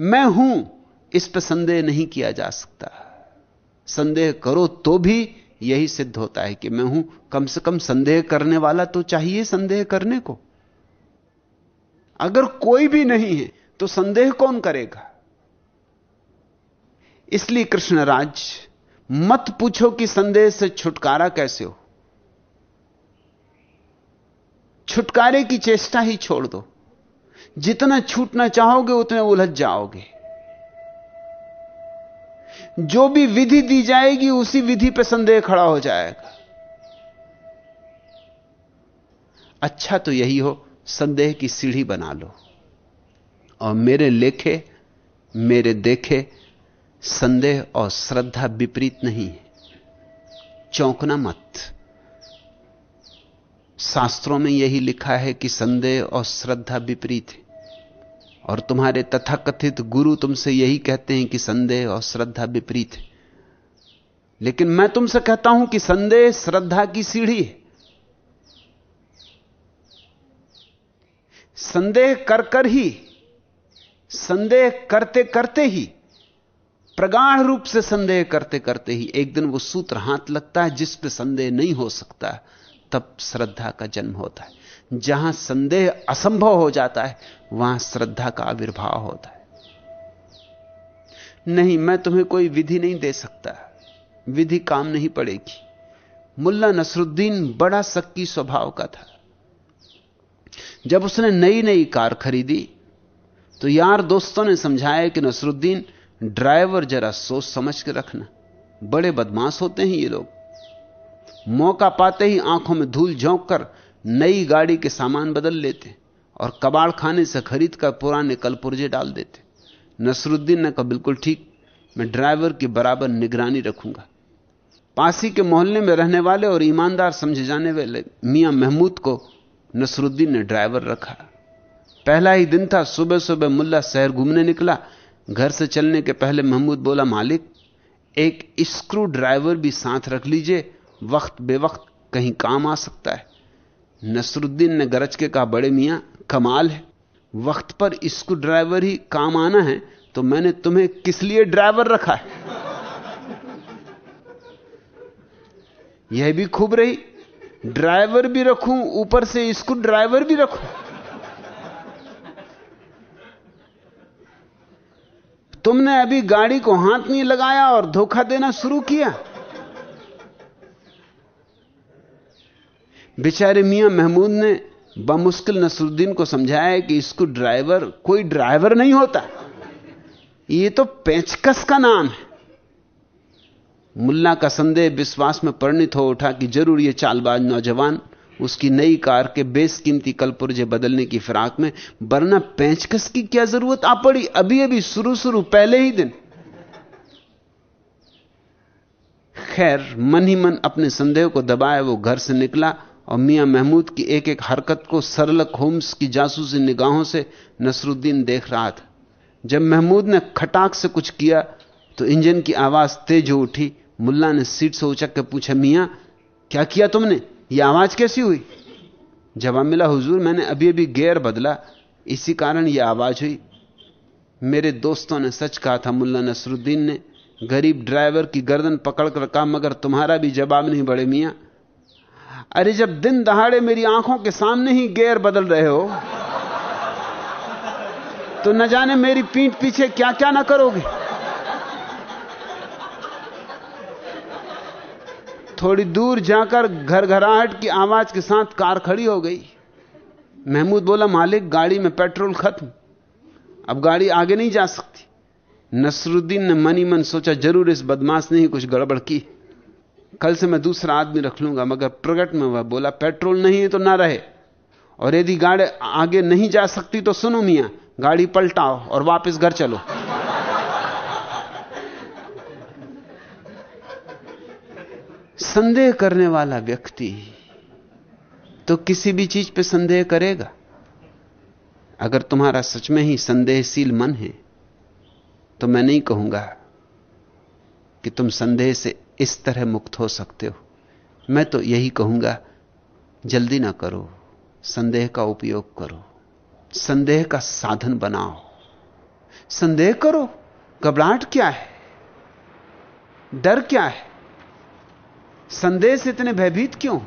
मैं हूँ, इस पर संदेह नहीं किया जा सकता। संदेह करो तो भी यही सिद्ध होता है कि मैं हूँ, कम से कम संदेह करने वाला तो चाहिए संदेह करने को। अगर कोई भी नहीं है तो संदेह कौन करेगा? इसलिए कृष्णराज, मत पूछो कि संदेह से छुटकारा कैसे हो। छुटकारे की चेष्टा ही छोड़ दो। जितना छूटना चाहोगे, उतने उलझ जाओगे। जो भी विधि दी जाएगी, उसी विधि पर संदेह खड़ा हो जाएगा। अच्छा तो यही हो, संदेह की सीढ़ी बना लो। और मेरे लेखे, मेरे देखे, संदेह और श्रद्धा विपरीत नहीं है। चौंकना मत। शास्त्रों में यही लिखा है कि संदेह और श्रद्धा विपरीत है। और तुम्हारे तथाकथित गुरु तुमसे यही कहते हैं कि संदेह और श्रद्धा विपरीत है। लेकिन मैं तुमसे कहता हूँ कि संदेह श्रद्धा की सीढ़ी है। संदेह कर कर ही, संदेह करते करते ही, प्रगाढ़ रूप से संदेह करते करते ही एक दिन वो सूत्र हाथ लगता है जिस पे संदेह नहीं हो सकता। तब श्रद्धा का जन्म होता है। जहाँ संदेह असंभव हो जाता है, वहाँ श्रद्धा का आविर्भाव होता है। नहीं, मैं तुम्हें कोई विधि नहीं दे सकता। विधि काम नहीं पड़ेगी। मुल्ला नसरुद्दीन बड़ा सक्की स्वभाव का था। जब उसने नई नई कार खरीदी तो यार दोस्तों ने समझाया कि नसरुद्दीन ड्राइवर जरा सोच समझ के रखना। बड़े बदमाश होते हैं ये लोग। मौका पाते ही आँखों में धूल झोंक कर नई गाड़ी के सामान बदल लेते और कबाड़ खाने से खरीद कर पुराने कलपुर्जे डाल देते। नसरुद्दीन ने कहा, बिल्कुल ठीक, मैं ड्राइवर की बराबर निगरानी रखूँगा। पासी के मोहल्ले में रहने वाले और ईमानदार समझे जाने वाले मियाँ महमूद को नसरुद्दीन ने ड्राइवर रखा। पहला ही दिन था सुबह सुबह मुल्ला शहर घूमने निकला। घर से चलने के पहले महमूद बोला, मालिक, एक स्क्रू ड्राइवर भी साथ रख लीजिए वक्त बेवक्त कहीं काम आ सकता है। नसरुद्दीन ने गरज के कहा, बड़े मियाँ, कमाल है। वक्त पर स्क्रू ड्राइवर ही काम आना है तो मैंने तुम्हें किस लिए ड्राइवर रखा है? यह भी खूब रही, ड्राइवर भी रखूँ, ऊपर से स्क्रू ड्राइवर भी रखूँ। तुमने अभी गाड़ी को हाथ नहीं लगाया और धोखा देना शुरू किया। बेचारे मियाँ महमूद ने बमुश्किल नसरुद्दीन को समझाया कि इसको ड्राइवर, कोई ड्राइवर नहीं होता। ये तो पेचकस का नाम है। मुल्ला का संदेह विश्वास में परिणित हो उठा कि ज़रूर ये चालबाज नौजवान उसकी नई कार के बेस कीमती कलपुर्जे बदलने की फिराक में, वरना पेंचकस की क्या ज़रूरत आ पड़ी? अभी अभी, शुरू शुरू, पहले ही दिन। खैर, मन ही मन अपने संदेह को दबाए वो घर से निकला। और मियाँ महमूद की एक एक हरकत को सरलक होम्स की जासूसी निगाहों से नसरुद्दीन देख रहा था। जब महमूद ने खटाक से कुछ किया तो इंजन की आवाज़ तेज हो उठी। मुल्ला ने सीट से उचक के पूछा, मियाँ, क्या किया तुमने? यह आवाज़ कैसी हुई? जवाब मिला, हुजूर, मैंने अभी अभी गेयर बदला। इसी कारण यह आवाज़ हुई। मेरे दोस्तों ने सच कहा था, मुल्ला नसरुद्दीन ने। गरीब ड्राइवर की गर्दन पकड़ कर कहा, मगर तुम्हारा भी जवाब नहीं, बड़े मियाँ। अरे जब दिन दहाड़े मेरी आँखों के सामने ही गेयर बदल रहे हो तो न जाने मेरी पीठ पीछे क्या क्या ना करोगे। थोड़ी दूर जाकर घर घराहट की आवाज़ के साथ कार खड़ी हो गई। महमूद बोला, मालिक, गाड़ी में पेट्रोल खत्म। अब गाड़ी आगे नहीं जा सकती। नसरुद्दीन ने मनी मन सोचा, ज़रूर इस बदमाश ने ही कुछ गड़बड़ की कल से मैं दूसरा आदमी रख लूँगा, मगर प्रगट में वह बोला, पेट्रोल नहीं है तो ना रहे। और यदि गाड़ी आगे नहीं जा सकती तो सुनो मियाँ, गाड़ी पलटाओ और वापस घर चलो। संदेह करने वाला व्यक्ति तो किसी भी चीज़ पे संदेह करेगा। अगर तुम्हारा सच में ही संदेहशील मन है तो मैं नहीं कहूँगा कि तुम संदेह से इस तरह मुक्त हो सकते हो। मैं तो यही कहूँगा, जल्दी ना करो, संदेह का उपयोग करो, संदेह का साधन बनाओ। संदेह करो, घबराहट क्या है? डर क्या है? संदेह से इतने भयभीत क्यों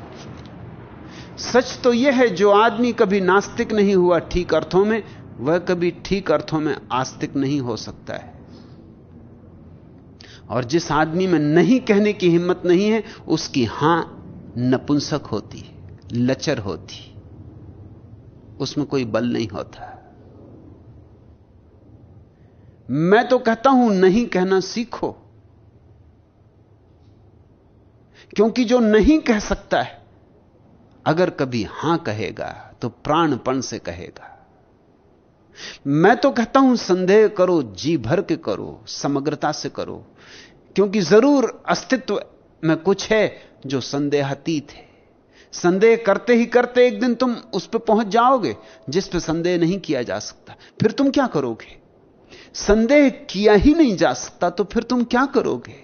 सच तो यह है, जो आदमी कभी नास्तिक नहीं हुआ ठीक अर्थों में, वह कभी ठीक अर्थों में आस्तिक नहीं हो सकता है। और जिस आदमी में नहीं कहने की हिम्मत नहीं है, उसकी हाँ नपुंसक होती लचर होती उसमें कोई बल नहीं होता। मैं तो कहता हूँ, नहीं कहना सीखो। क्योंकि जो नहीं कह सकता है, अगर कभी हाँ कहेगा तो प्राणपण से कहेगा। मैं तो कहता हूँ, संदेह करो, जी भर के करो, समग्रता से करो क्योंकि ज़रूर अस्तित्व में कुछ है जो संदेहातीत है। संदेह करते ही करते एक दिन तुम उस पर पहुँच जाओगे, जिस पर संदेह नहीं किया जा सकता। फिर तुम क्या करोगे? संदेह किया ही नहीं जा सकता तो फिर तुम क्या करोगे?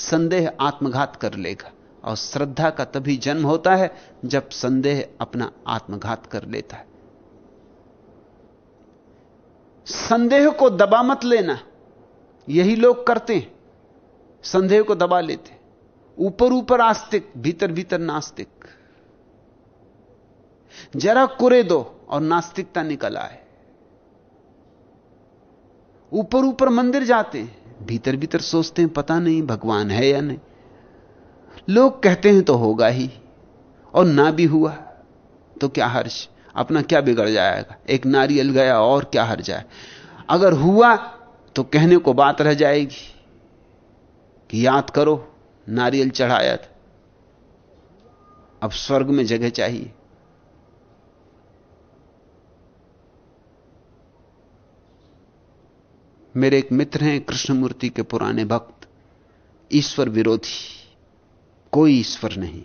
संदेह आत्मघात कर लेगा, और श्रद्धा का तभी जन्म होता है जब संदेह अपना आत्मघात कर लेता है। संदेह को दबा मत लेना। यही लोग करते हैं। संदेह को दबा लेते। ऊपर ऊपर आस्तिक, भीतर भीतर नास्तिक। जरा कुरे दो और नास्तिकता निकल आए। ऊपर ऊपर मंदिर जाते हैं, भीतर भीतर सोचते हैं, पता नहीं भगवान है या नहीं। लोग कहते हैं तो होगा ही, और ना भी हुआ तो क्या हर्ष, अपना क्या बिगड़ जाएगा? एक नारियल गया और क्या हर जाए अगर हुआ तो कहने को बात रह जाएगी। कि याद करो, नारियल चढ़ाया था। अब स्वर्ग में जगह चाहिए। मेरे एक मित्र हैं, कृष्णमूर्ति के पुराने भक्त। ईश्वर विरोधी। कोई ईश्वर नहीं।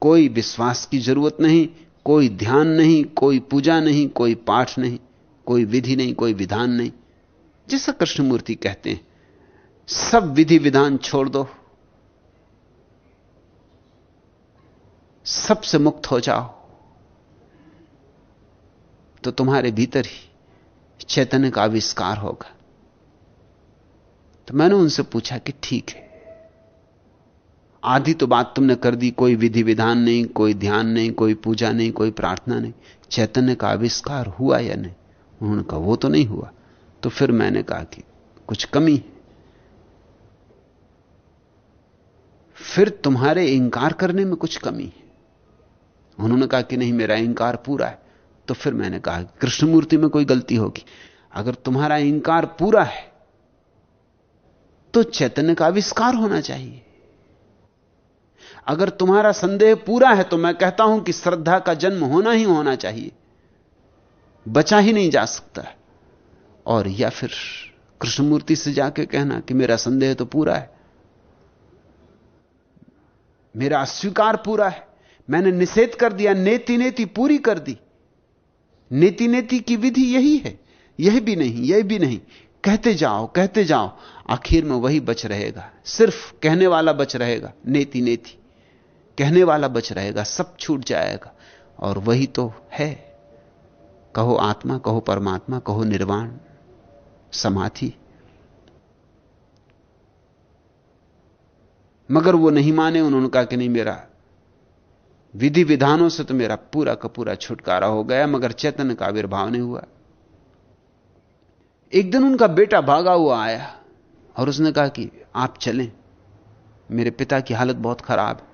कोई विश्वास की ज़रूरत नहीं, कोई ध्यान नहीं, कोई पूजा नहीं, कोई पाठ नहीं, कोई विधि नहीं, कोई विधान नहीं। जैसा कृष्णमूर्ति कहते हैं सब विधि विधान छोड़ दो। सबसे मुक्त हो जाओ। तो तुम्हारे भीतर ही चैतन्य का आविष्कार होगा। तो मैंने उनसे पूछा कि ठीक है। आधी तो बात तुमने कर दी, कोई विधि विधान नहीं, कोई ध्यान नहीं, कोई पूजा नहीं, कोई प्रार्थना नहीं। चैतन्य का आविष्कार हुआ या नहीं? उन्होंने कहा, वो तो नहीं हुआ। तो फिर मैंने कहा कि कुछ कमी है। फिर तुम्हारे इंकार करने में कुछ कमी है। उन्होंने कहा कि नहीं, मेरा इंकार पूरा है। तो फिर मैंने कहा, कृष्णमूर्ति में कोई गलती होगी। अगर तुम्हारा इंकार पूरा है तो चैतन्य का आविष्कार होना चाहिए। अगर तुम्हारा संदेह पूरा है तो मैं कहता हूँ कि श्रद्धा का जन्म होना ही होना चाहिए। बचा ही नहीं जा सकता। और या फिर कृष्णमूर्ति से जाके कहना कि मेरा संदेह तो पूरा है मेरा अस्वीकार पूरा है। मैंने निषेध कर दिया नेति नेति पूरी कर दी। नेति नेति की विधि यही है। यह भी नहीं, यह भी नहीं। कहते जाओ कहते जाओ, आखिर में वही बच रहेगा। सिर्फ़ कहने वाला बच रहेगा नेति नेति कहने वाला बच रहेगा, सब छूट जाएगा। और वही तो है। कहो आत्मा, कहो परमात्मा, कहो निर्वाण, समाधि। मगर वो नहीं माने, उन्होंने कहा कि नहीं, मेरा विधि विधानों से तो मेरा पूरा का पूरा छुटकारा हो गया, मगर चैतन्य का आविर्भाव नहीं हुआ। एक दिन उनका बेटा भागा हुआ आया और उसने कहा कि आप चलें, मेरे पिता की हालत बहुत खराब है।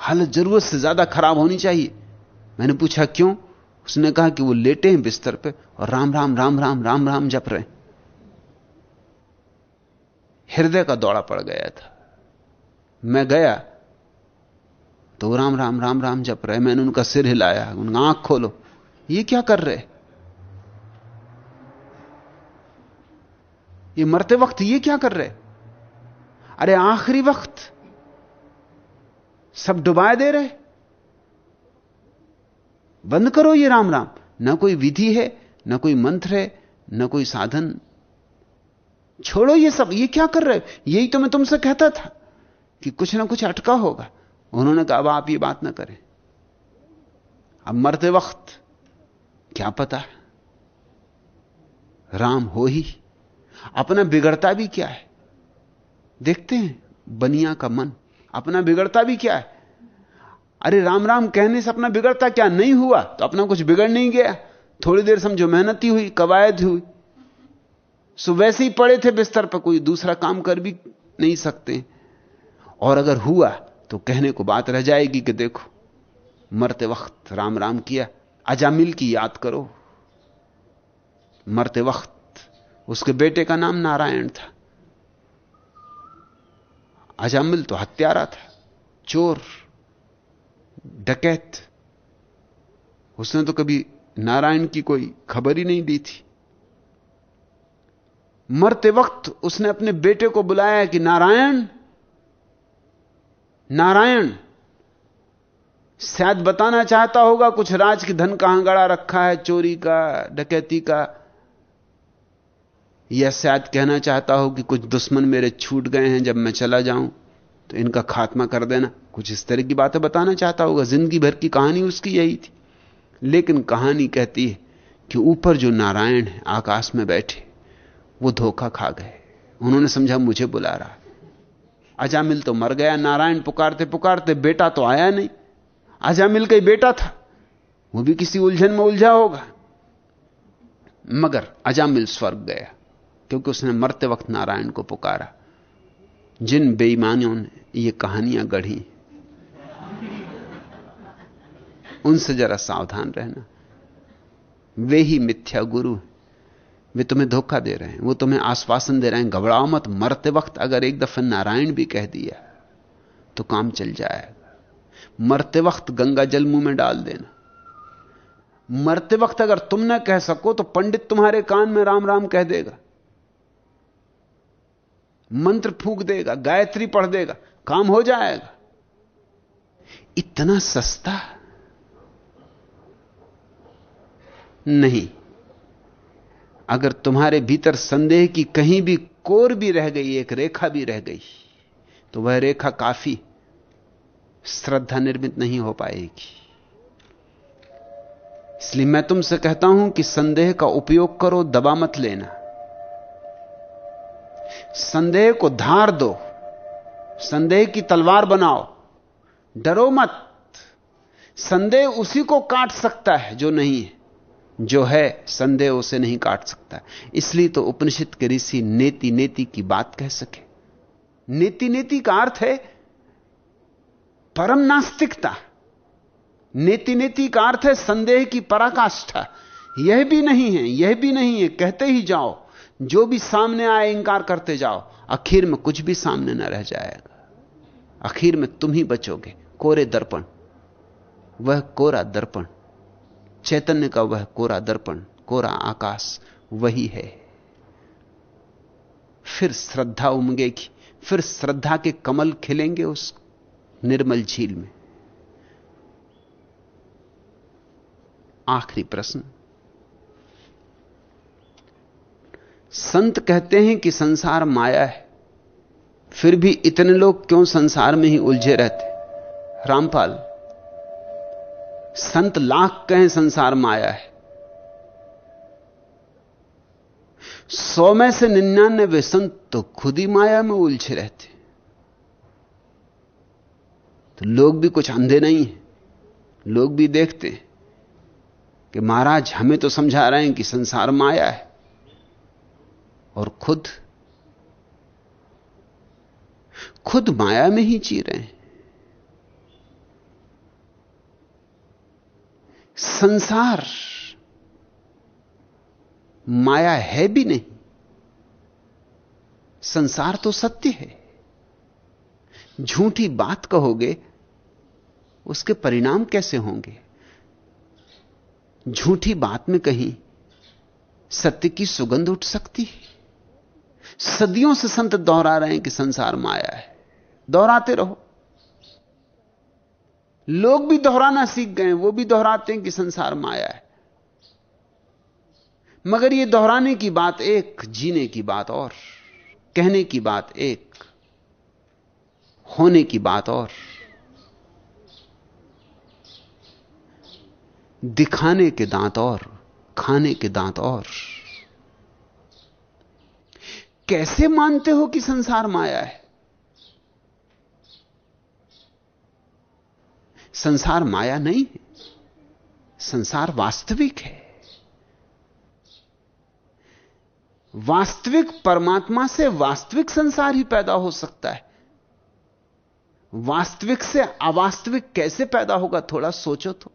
हालत ज़रूरत से ज़्यादा खराब होनी चाहिए। मैंने पूछा, क्यों? उसने कहा कि वो लेटे हैं बिस्तर पे और राम राम राम राम राम राम जप रहे हृदय का दौड़ा पड़ गया था। मैं गया तो राम राम राम राम जप रहे, मैंने उनका सिर हिलाया, उनका आँख खोलो, ये क्या कर रहे? ये मरते वक्त ये क्या कर रहे? अरे आखिरी वक्त सब डुबाए दे रहे? बंद करो ये राम राम, ना कोई विधि है, ना कोई मंत्र है, ना कोई साधन। छोड़ो ये सब, ये क्या कर रहे? यही तो मैं तुमसे कहता था। कि कुछ ना कुछ अटका होगा। उन्होंने कहा, अब आप ये बात ना करें। अब मरते वक्त क्या पता? राम हो ही। अपना बिगड़ता भी क्या है? देखते हैं, बनिया का मन। अपना बिगड़ता भी क्या है? अरे राम राम कहने से अपना बिगड़ता क्या? नहीं हुआ तो अपना कुछ बिगड़ नहीं गया। थोड़ी देर समझो, मेहनत ही हुई, कवायद हुई। सो वैसे ही पड़े थे बिस्तर पर, कोई दूसरा काम कर भी नहीं सकते। और अगर हुआ तो कहने को बात रह जाएगी कि देखो, मरते वक्त राम राम किया, अजामिल की याद करो। मरते वक्त उसके बेटे का नाम नारायण था। अजामिल तो हत्यारा था, चोर, डकैत। उसने तो कभी नारायण की कोई खबर ही नहीं दी थी। मरते वक्त उसने अपने बेटे को बुलाया कि नारायण नारायण, शायद बताना चाहता होगा कुछ राज के धन कहाँ गड़ा रखा है, चोरी का, डकैती का। या शायद कहना चाहता हो कि कुछ दुश्मन मेरे छूट गए हैं, जब मैं चला जाऊँ तो इनका खात्मा कर देना। कुछ इस तरह की बातें बताना चाहता होगा। ज़िंदगी भर की कहानी उसकी यही थी। लेकिन कहानी कहती है कि ऊपर जो नारायण है, आकाश में बैठे, वो धोखा खा गए। उन्होंने समझा, मुझे बुला रहा अजामिल तो मर गया, नारायण पुकारते पुकारते बेटा तो आया नहीं। अजामिल का ही बेटा था। वो भी किसी उलझन में उलझा होगा। मगर अजामिल स्वर्ग गया, क्योंकि उसने मरते वक्त नारायण को पुकारा। जिन बेईमानियों ने ये कहानियाँ गढ़ी, उनसे जरा सावधान रहना। वे ही मिथ्या गुरु हैं। वे तुम्हें धोखा दे रहे हैं, वो तुम्हें आश्वासन दे रहे हैं, घबराओ मत, मरते वक्त अगर एक दफ़ा नारायण भी कह दिया तो काम चल जाएगा मरते वक्त गंगा जल मुँह में डाल देना। मरते वक्त अगर तुम ना कह सको तो पंडित तुम्हारे कान में राम राम कह देगा। मंत्र फूक देगा, गायत्री पढ़ देगा, काम हो जाएगा। इतना सस्ता? नहीं। अगर तुम्हारे भीतर संदेह की कहीं भी कोर भी रह गई, एक रेखा भी रह गई तो वह रेखा काफ़ी श्रद्धा निर्मित नहीं हो पाएगी। इसलिए मैं तुमसे कहता हूँ कि संदेह का उपयोग करो, दबा मत लेना। संदेह को धार दो, संदेह की तलवार बनाओ, डरो मत। संदेह उसी को काट सकता है जो नहीं है। जो है, संदेह उसे नहीं काट सकता। इसलिए तो उपनिषद के ऋषि नेति नेति की बात कह सके। नेति नेति का अर्थ है परम नास्तिकता। नेति नेति का अर्थ है संदेह की पराकाष्ठा। यह भी नहीं है, यह भी नहीं है, कहते ही जाओ। जो भी सामने आए इंकार करते जाओ। आखिर में कुछ भी सामने ना रह जाएगा। आखिर में तुम ही बचोगे। कोरे दर्पण। वह कोरा दर्पण। चैतन्य का वह कोरा दर्पण, कोरा आकाश, वही है। फिर श्रद्धा उमगेगी, फिर श्रद्धा के कमल खिलेंगे उस निर्मल झील में। आखिरी प्रश्न। संत कहते हैं कि संसार माया है, फिर भी इतने लोग क्यों संसार में ही उलझे रहते? रामपाल संत लाख कहें संसार माया है। सौ में से निन्यानवे संत तो खुद ही माया में उलझे रहते। तो लोग भी कुछ अंधे नहीं हैं। लोग भी देखते हैं कि महाराज हमें तो समझा रहे हैं कि संसार माया है। और खुद खुद माया में ही जी रहे हैं। संसार। माया है भी नहीं। संसार तो सत्य है। झूठी बात कहोगे, उसके परिणाम कैसे होंगे? झूठी बात में कहीं सत्य की सुगंध उठ सकती है। सदियों से संत दोहरा रहे हैं कि संसार माया है। दोहराते रहो। लोग भी दोहराना सीख गए वो भी दोहराते हैं कि संसार माया है। मगर ये दोहराने की बात एक, जीने की बात और, कहने की बात एक, होने की बात और। दिखाने के दांत और, खाने के दांत और। कैसे मानते हो कि संसार माया है? संसार माया नहीं है, संसार वास्तविक है। वास्तविक परमात्मा से वास्तविक संसार ही पैदा हो सकता है। वास्तविक से अवास्तविक कैसे पैदा होगा, थोड़ा सोचो तो।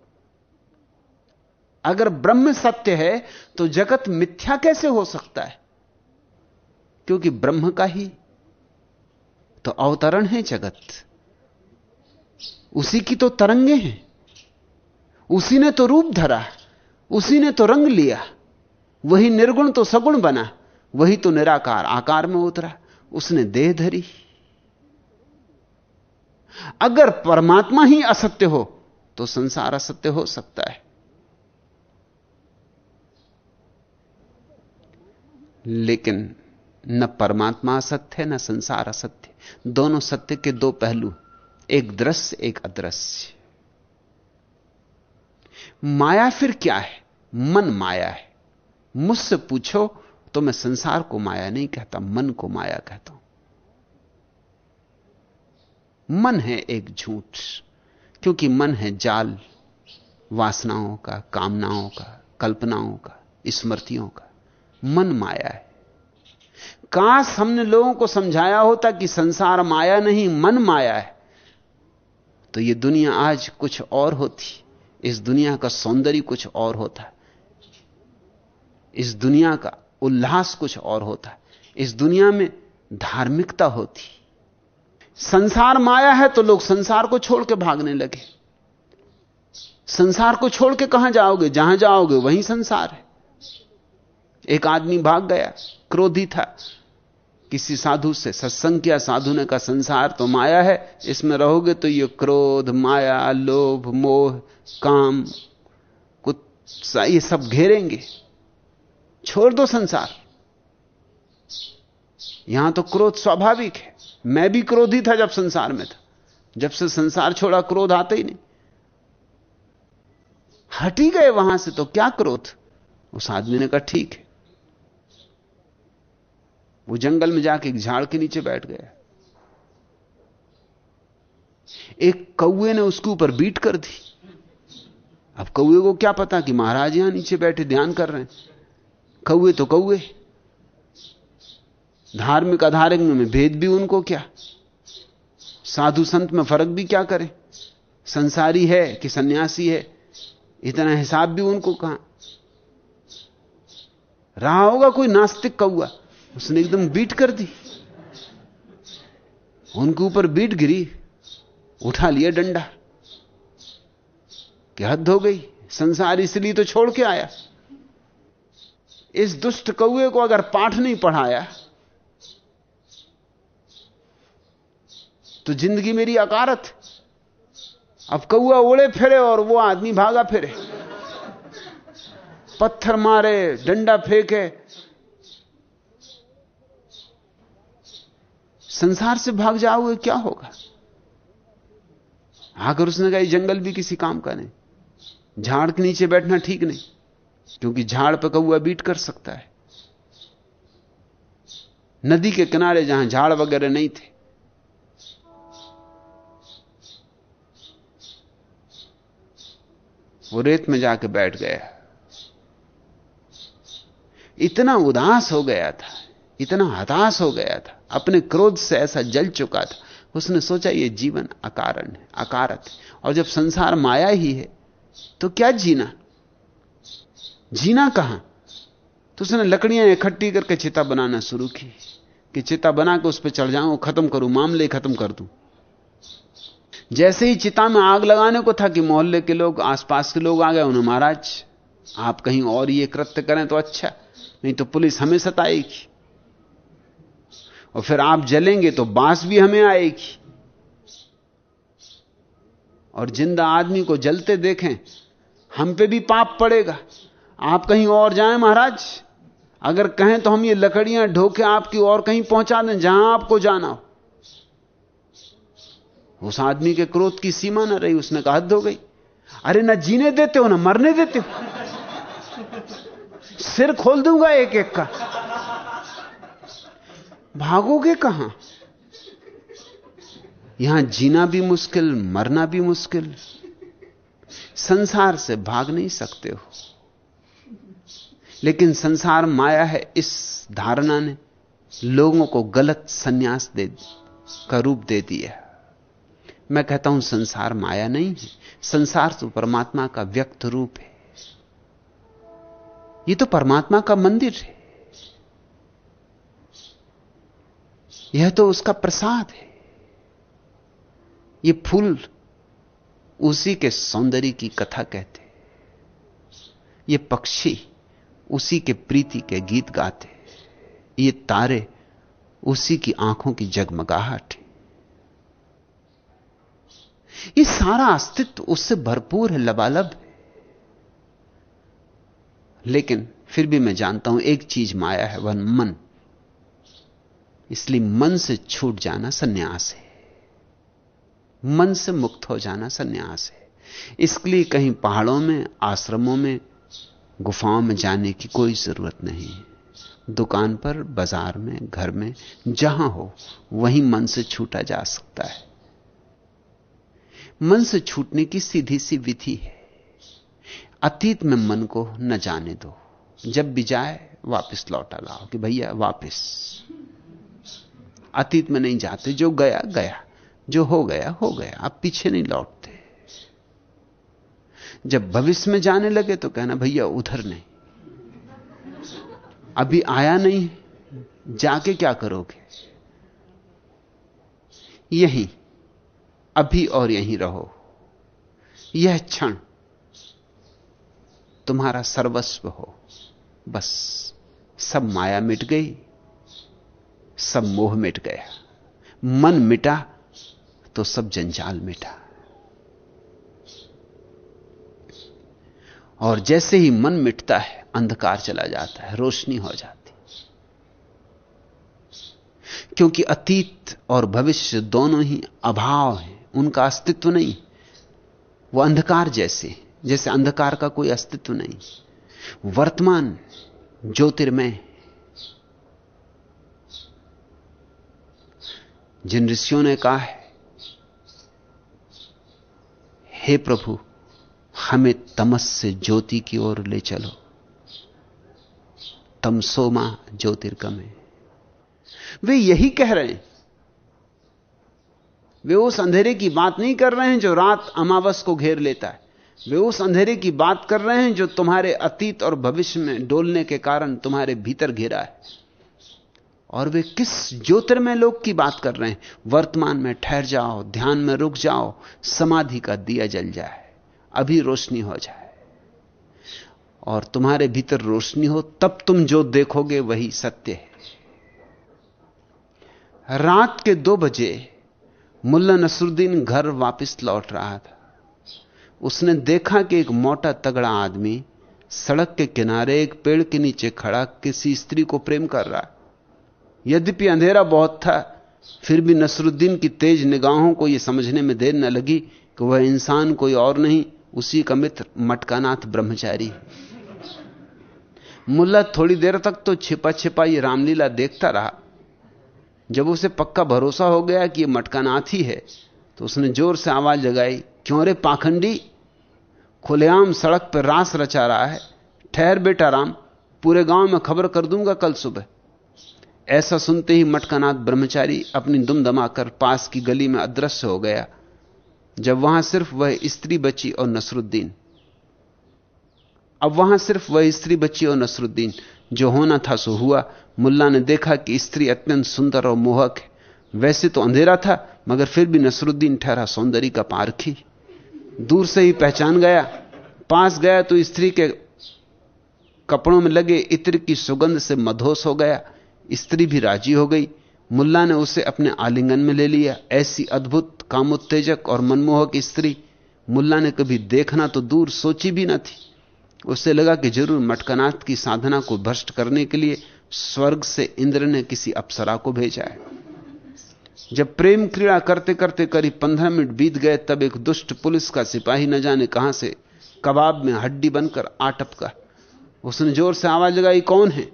अगर ब्रह्म सत्य है तो जगत मिथ्या कैसे हो सकता है? क्योंकि ब्रह्म का ही तो अवतरण है जगत। उसी की तो तरंगे हैं। उसी ने तो रूप धरा, उसी ने तो रंग लिया। वही निर्गुण तो सगुण बना, वही तो निराकार आकार में उतरा, उसने देह धरी। अगर परमात्मा ही असत्य हो तो संसार असत्य हो सकता है। लेकिन न परमात्मा असत्य है, न संसार असत्य। दोनों सत्य के दो पहलू एक दृश्य, एक अदृश्य। माया फिर क्या है? मन माया है। मुझसे पूछो तो मैं संसार को माया नहीं कहता, मन को माया कहता हूँ। मन है एक झूठ, क्योंकि मन है जाल वासनाओं का, कामनाओं का, कल्पनाओं का, स्मृतियों का। मन माया है। काश हमने लोगों को समझाया होता कि संसार माया नहीं, मन माया है। तो यह दुनिया आज कुछ और होती, इस दुनिया का सौंदर्य कुछ और होता, इस दुनिया का उल्लास कुछ और होता, इस दुनिया में धार्मिकता होती। संसार माया है तो लोग संसार को छोड़ के भागने लगे। संसार को छोड़ के कहाँ जाओगे? जहाँ जाओगे, वहीं संसार है। एक आदमी भाग गया, क्रोधी था। किसी साधु से, सत्संग किया साधु ने कहा संसार तो माया है, इसमें रहोगे तो ये क्रोध, माया, लोभ, मोह, काम कुछ ये सब घेरेंगे। छोड़ दो संसार। यहाँ तो क्रोध स्वाभाविक है। मैं भी क्रोधी था जब संसार में था। जब से संसार छोड़ा, क्रोध आते ही नहीं। हट गए वहाँ से तो क्या क्रोध? उस आदमी ने कहा, ठीक है वो जंगल में जाके एक झाड़ के नीचे बैठ गया। एक कौए ने उसके ऊपर बीट कर दी। अब कौए को क्या पता कि महाराज यहाँ नीचे बैठे ध्यान कर रहे हैं। कौए तो कौए धार्मिक अधार्मिक में भेद भी उनको क्या? साधु संत में फ़र्क भी क्या करें? संसारी है कि सन्यासी है? इतना हिसाब भी उनको कहा? रहा होगा कोई नास्तिक कौआ उसने एकदम बीट कर दी। उनके ऊपर बीट गिरी, उठा लिया डंडा। कि हद हो गई, संसार इसलिए तो छोड़ के आया। इस दुष्ट कौए को अगर पाठ नहीं पढ़ाया तो ज़िंदगी मेरी अकारत। अब कौआ उड़े फिरे और वो आदमी भागा फिरे। पत्थर मारे, डंडा फेंके संसार से भाग जाओगे, क्या होगा? आकर उसने कहा जंगल भी किसी काम का नहीं। झाड़ के नीचे बैठना ठीक नहीं, क्योंकि झाड़ पर कौआ बीट कर सकता है। नदी के किनारे जहाँ झाड़ वगैरह नहीं थे, वो रेत में जाके बैठ गया। इतना उदास हो गया था। इतना हताश हो गया था, अपने क्रोध से ऐसा जल चुका था। उसने सोचा, ये जीवन अकारण है, अकारत है। और जब संसार माया ही है तो क्या जीना? जीना कहाँ? तो उसने लकड़ियाँ इकट्ठी करके चिता बनाना शुरू की, कि चिता बना के उस पर चढ़ जाऊँ, खत्म करूँ, मामले खत्म कर दूँ। जैसे ही चिता में आग लगाने को था कि मोहल्ले के लोग, आसपास के लोग आ गए उन्हें महाराज, आप कहीं और ये कृत्य करें तो अच्छा नहीं तो पुलिस हमें सताएगी। और फिर आप जलेंगे तो बाँस भी हमें आएगी। और ज़िंदा आदमी को जलते देखें, हम पे भी पाप पड़ेगा। आप कहीं और जाएँ महाराज? अगर कहें तो हम ये लकड़ियाँ ढोके आपकी और कहीं पहुँचा दें, जहाँ आपको जाना हो। उस आदमी के क्रोध की सीमा ना रही, उसने कहा, हद हो गई। अरे ना जीने देते हो, ना मरने देते हो। सिर खोल दूँगा एक एक का। भागोगे कहाँ? यहाँ जीना भी मुश्किल, मरना भी मुश्किल। संसार से भाग नहीं सकते हो। लेकिन संसार माया है, इस धारणा ने लोगों को गलत सन्यास दे, का रूप दे दिया मैं कहता हूँ, संसार माया नहीं है, संसार तो परमात्मा का व्यक्त रूप है। यह तो परमात्मा का मंदिर है। यह तो उसका प्रसाद है। ये फूल उसी के सौंदर्य की कथा कहते ये पक्षी उसी के प्रीति के गीत गाते ये तारे उसी की आँखों की जगमगाहट ये सारा अस्तित्व उससे भरपूर है, लबालब लेकिन फिर भी मैं जानता हूँ, एक चीज़ माया है, वह मन। इसलिए मन से छूट जाना सन्यास है। मन से मुक्त हो जाना सन्यास है। इसके लिए कहीं पहाड़ों में, आश्रमों में, गुफाओं में जाने की कोई ज़रूरत नहीं दुकान पर, बाज़ार में, घर में, जहाँ हो, वहीं मन से छूटा जा सकता है। मन से छूटने की सीधी सी विधि है। अतीत में मन को न जाने दो। जब भी जाए, वापस लौटा लाओ कि भैया, वापस। अतीत में नहीं जाते, जो गया गया। जो हो गया हो गया। आप पीछे नहीं लौटते। जब भविष्य में जाने लगे तो कहना, भैया, उधर नहीं। अभी आया नहीं जाके क्या करोगे? यहीं, अभी और यहीं रहो। यह क्षण तुम्हारा सर्वस्व हो। बस, सब माया मिट गई। सब मोह मिट गया मन मिटा तो सब जंजाल मिटा। और जैसे ही मन मिटता है, अंधकार चला जाता है, रोशनी हो जाती। क्योंकि अतीत और भविष्य दोनों ही अभाव है, उनका अस्तित्व नहीं। वो अंधकार जैसे जैसे अंधकार का कोई अस्तित्व नहीं। वर्तमान ज्योतिर्मय जिन ऋषियों ने कहा है, हे प्रभु, हमें तमस से ज्योति की ओर ले चलो। तमसोमा ज्योतिर्गमे। वे यही कह रहे हैं। वे उस अंधेरे की बात नहीं कर रहे हैं जो रात अमावस को घेर लेता है। वे उस अंधेरे की बात कर रहे हैं जो तुम्हारे अतीत और भविष्य में डोलने के कारण तुम्हारे भीतर घेरा है। और वे किस ज्योतिर्मय लोक की बात कर रहे हैं? वर्तमान में ठहर जाओ, ध्यान में रुक जाओ, समाधि का दिया जल जाए, अभी रोशनी हो जाए। और तुम्हारे भीतर रोशनी हो, तब तुम जो देखोगे वही सत्य है। रात के दो बजे मुल्ला नसरुद्दीन घर वापस लौट रहा था। उसने देखा कि एक मोटा तगड़ा आदमी सड़क के किनारे एक पेड़ के नीचे खड़ा किसी स्त्री को प्रेम कर रहा यद्यपि अंधेरा बहुत था, फिर भी नसरुद्दीन की तेज निगाहों को यह समझने में देर न लगी कि वह इंसान कोई और नहीं, उसी का मित्र मटकानाथ ब्रह्मचारी। मुल्ला थोड़ी देर तक तो छिपा छिपा ये रामलीला देखता रहा। जब उसे पक्का भरोसा हो गया कि यह मटकानाथ ही है तो उसने ज़ोर से आवाज़ लगाई, क्यों रे पाखंडी? खुलेआम सड़क पर रास रचा रहा है। ठहर बेटा राम, पूरे गाँव में खबर कर दूँगा कल सुबह। ऐसा सुनते ही मटकानाथ ब्रह्मचारी अपनी दुम दमाकर पास की गली में अदृश्य हो गया, जब वहाँ सिर्फ़ वह स्त्री बची और नसरुद्दीन। अब वहाँ सिर्फ़ वह स्त्री बची और नसरुद्दीन। जो होना था सो हुआ। मुल्ला ने देखा कि स्त्री अत्यंत सुंदर और मोहक है। वैसे तो अंधेरा था, मगर फिर भी नसरुद्दीन ठहरा सौंदर्य का पारखी दूर से ही पहचान गया। पास गया तो स्त्री के कपड़ों में लगे इत्र की सुगंध से मधोस हो गया। स्त्री भी राज़ी हो गई। मुल्ला ने उसे अपने आलिंगन में ले लिया। ऐसी अद्भुत, कामोत्तेजक और मनमोहक स्त्री मुल्ला ने कभी देखना तो दूर सोची भी न थी। उसे लगा कि ज़रूर मटकनाथ की साधना को भ्रष्ट करने के लिए स्वर्ग से इंद्र ने किसी अप्सरा को भेजा है। जब प्रेम क्रीड़ा करते करते करीब पंद्रह मिनट बीत गए, तब एक दुष्ट पुलिस का सिपाही न जाने कहाँ से कबाब में हड्डी बनकर आटपका। उसने ज़ोर से आवाज़ लगाई, कौन है?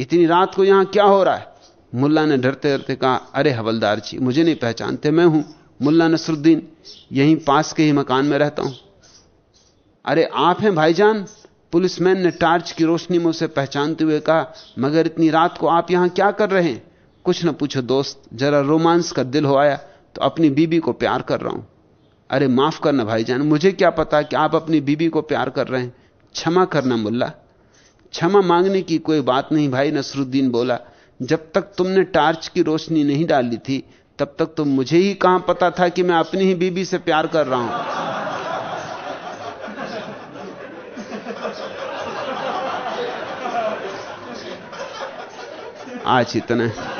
इतनी रात को यहाँ क्या हो रहा है? मुल्ला ने डरते डरते कहा, अरे हवलदार जी, मुझे नहीं पहचानते, मैं हूँ मुल्ला नसरुद्दीन, यहीं पास के ही मकान में रहता हूँ। अरे आप हैं भाईजान? पुलिसमैन ने टार्च की रोशनी में उसे पहचानते हुए कहा, मगर इतनी रात को आप यहाँ क्या कर रहे हैं? कुछ ना पूछो दोस्त, जरा रोमांस का दिल हो आया तो अपनी बीबी को प्यार कर रहा हूँ। अरे माफ़ करना भाईजान, मुझे क्या पता कि आप अपनी बीबी को प्यार कर रहे हैं? क्षमा करना मुल्ला क्षमा मांगने की कोई बात नहीं, भाई नसरुद्दीन बोला, जब तक तुमने टार्च की रोशनी नहीं डाली थी, तब तक तो मुझे ही कहाँ पता था कि मैं अपनी ही बीबी से प्यार कर रहा हूँ। आज इतना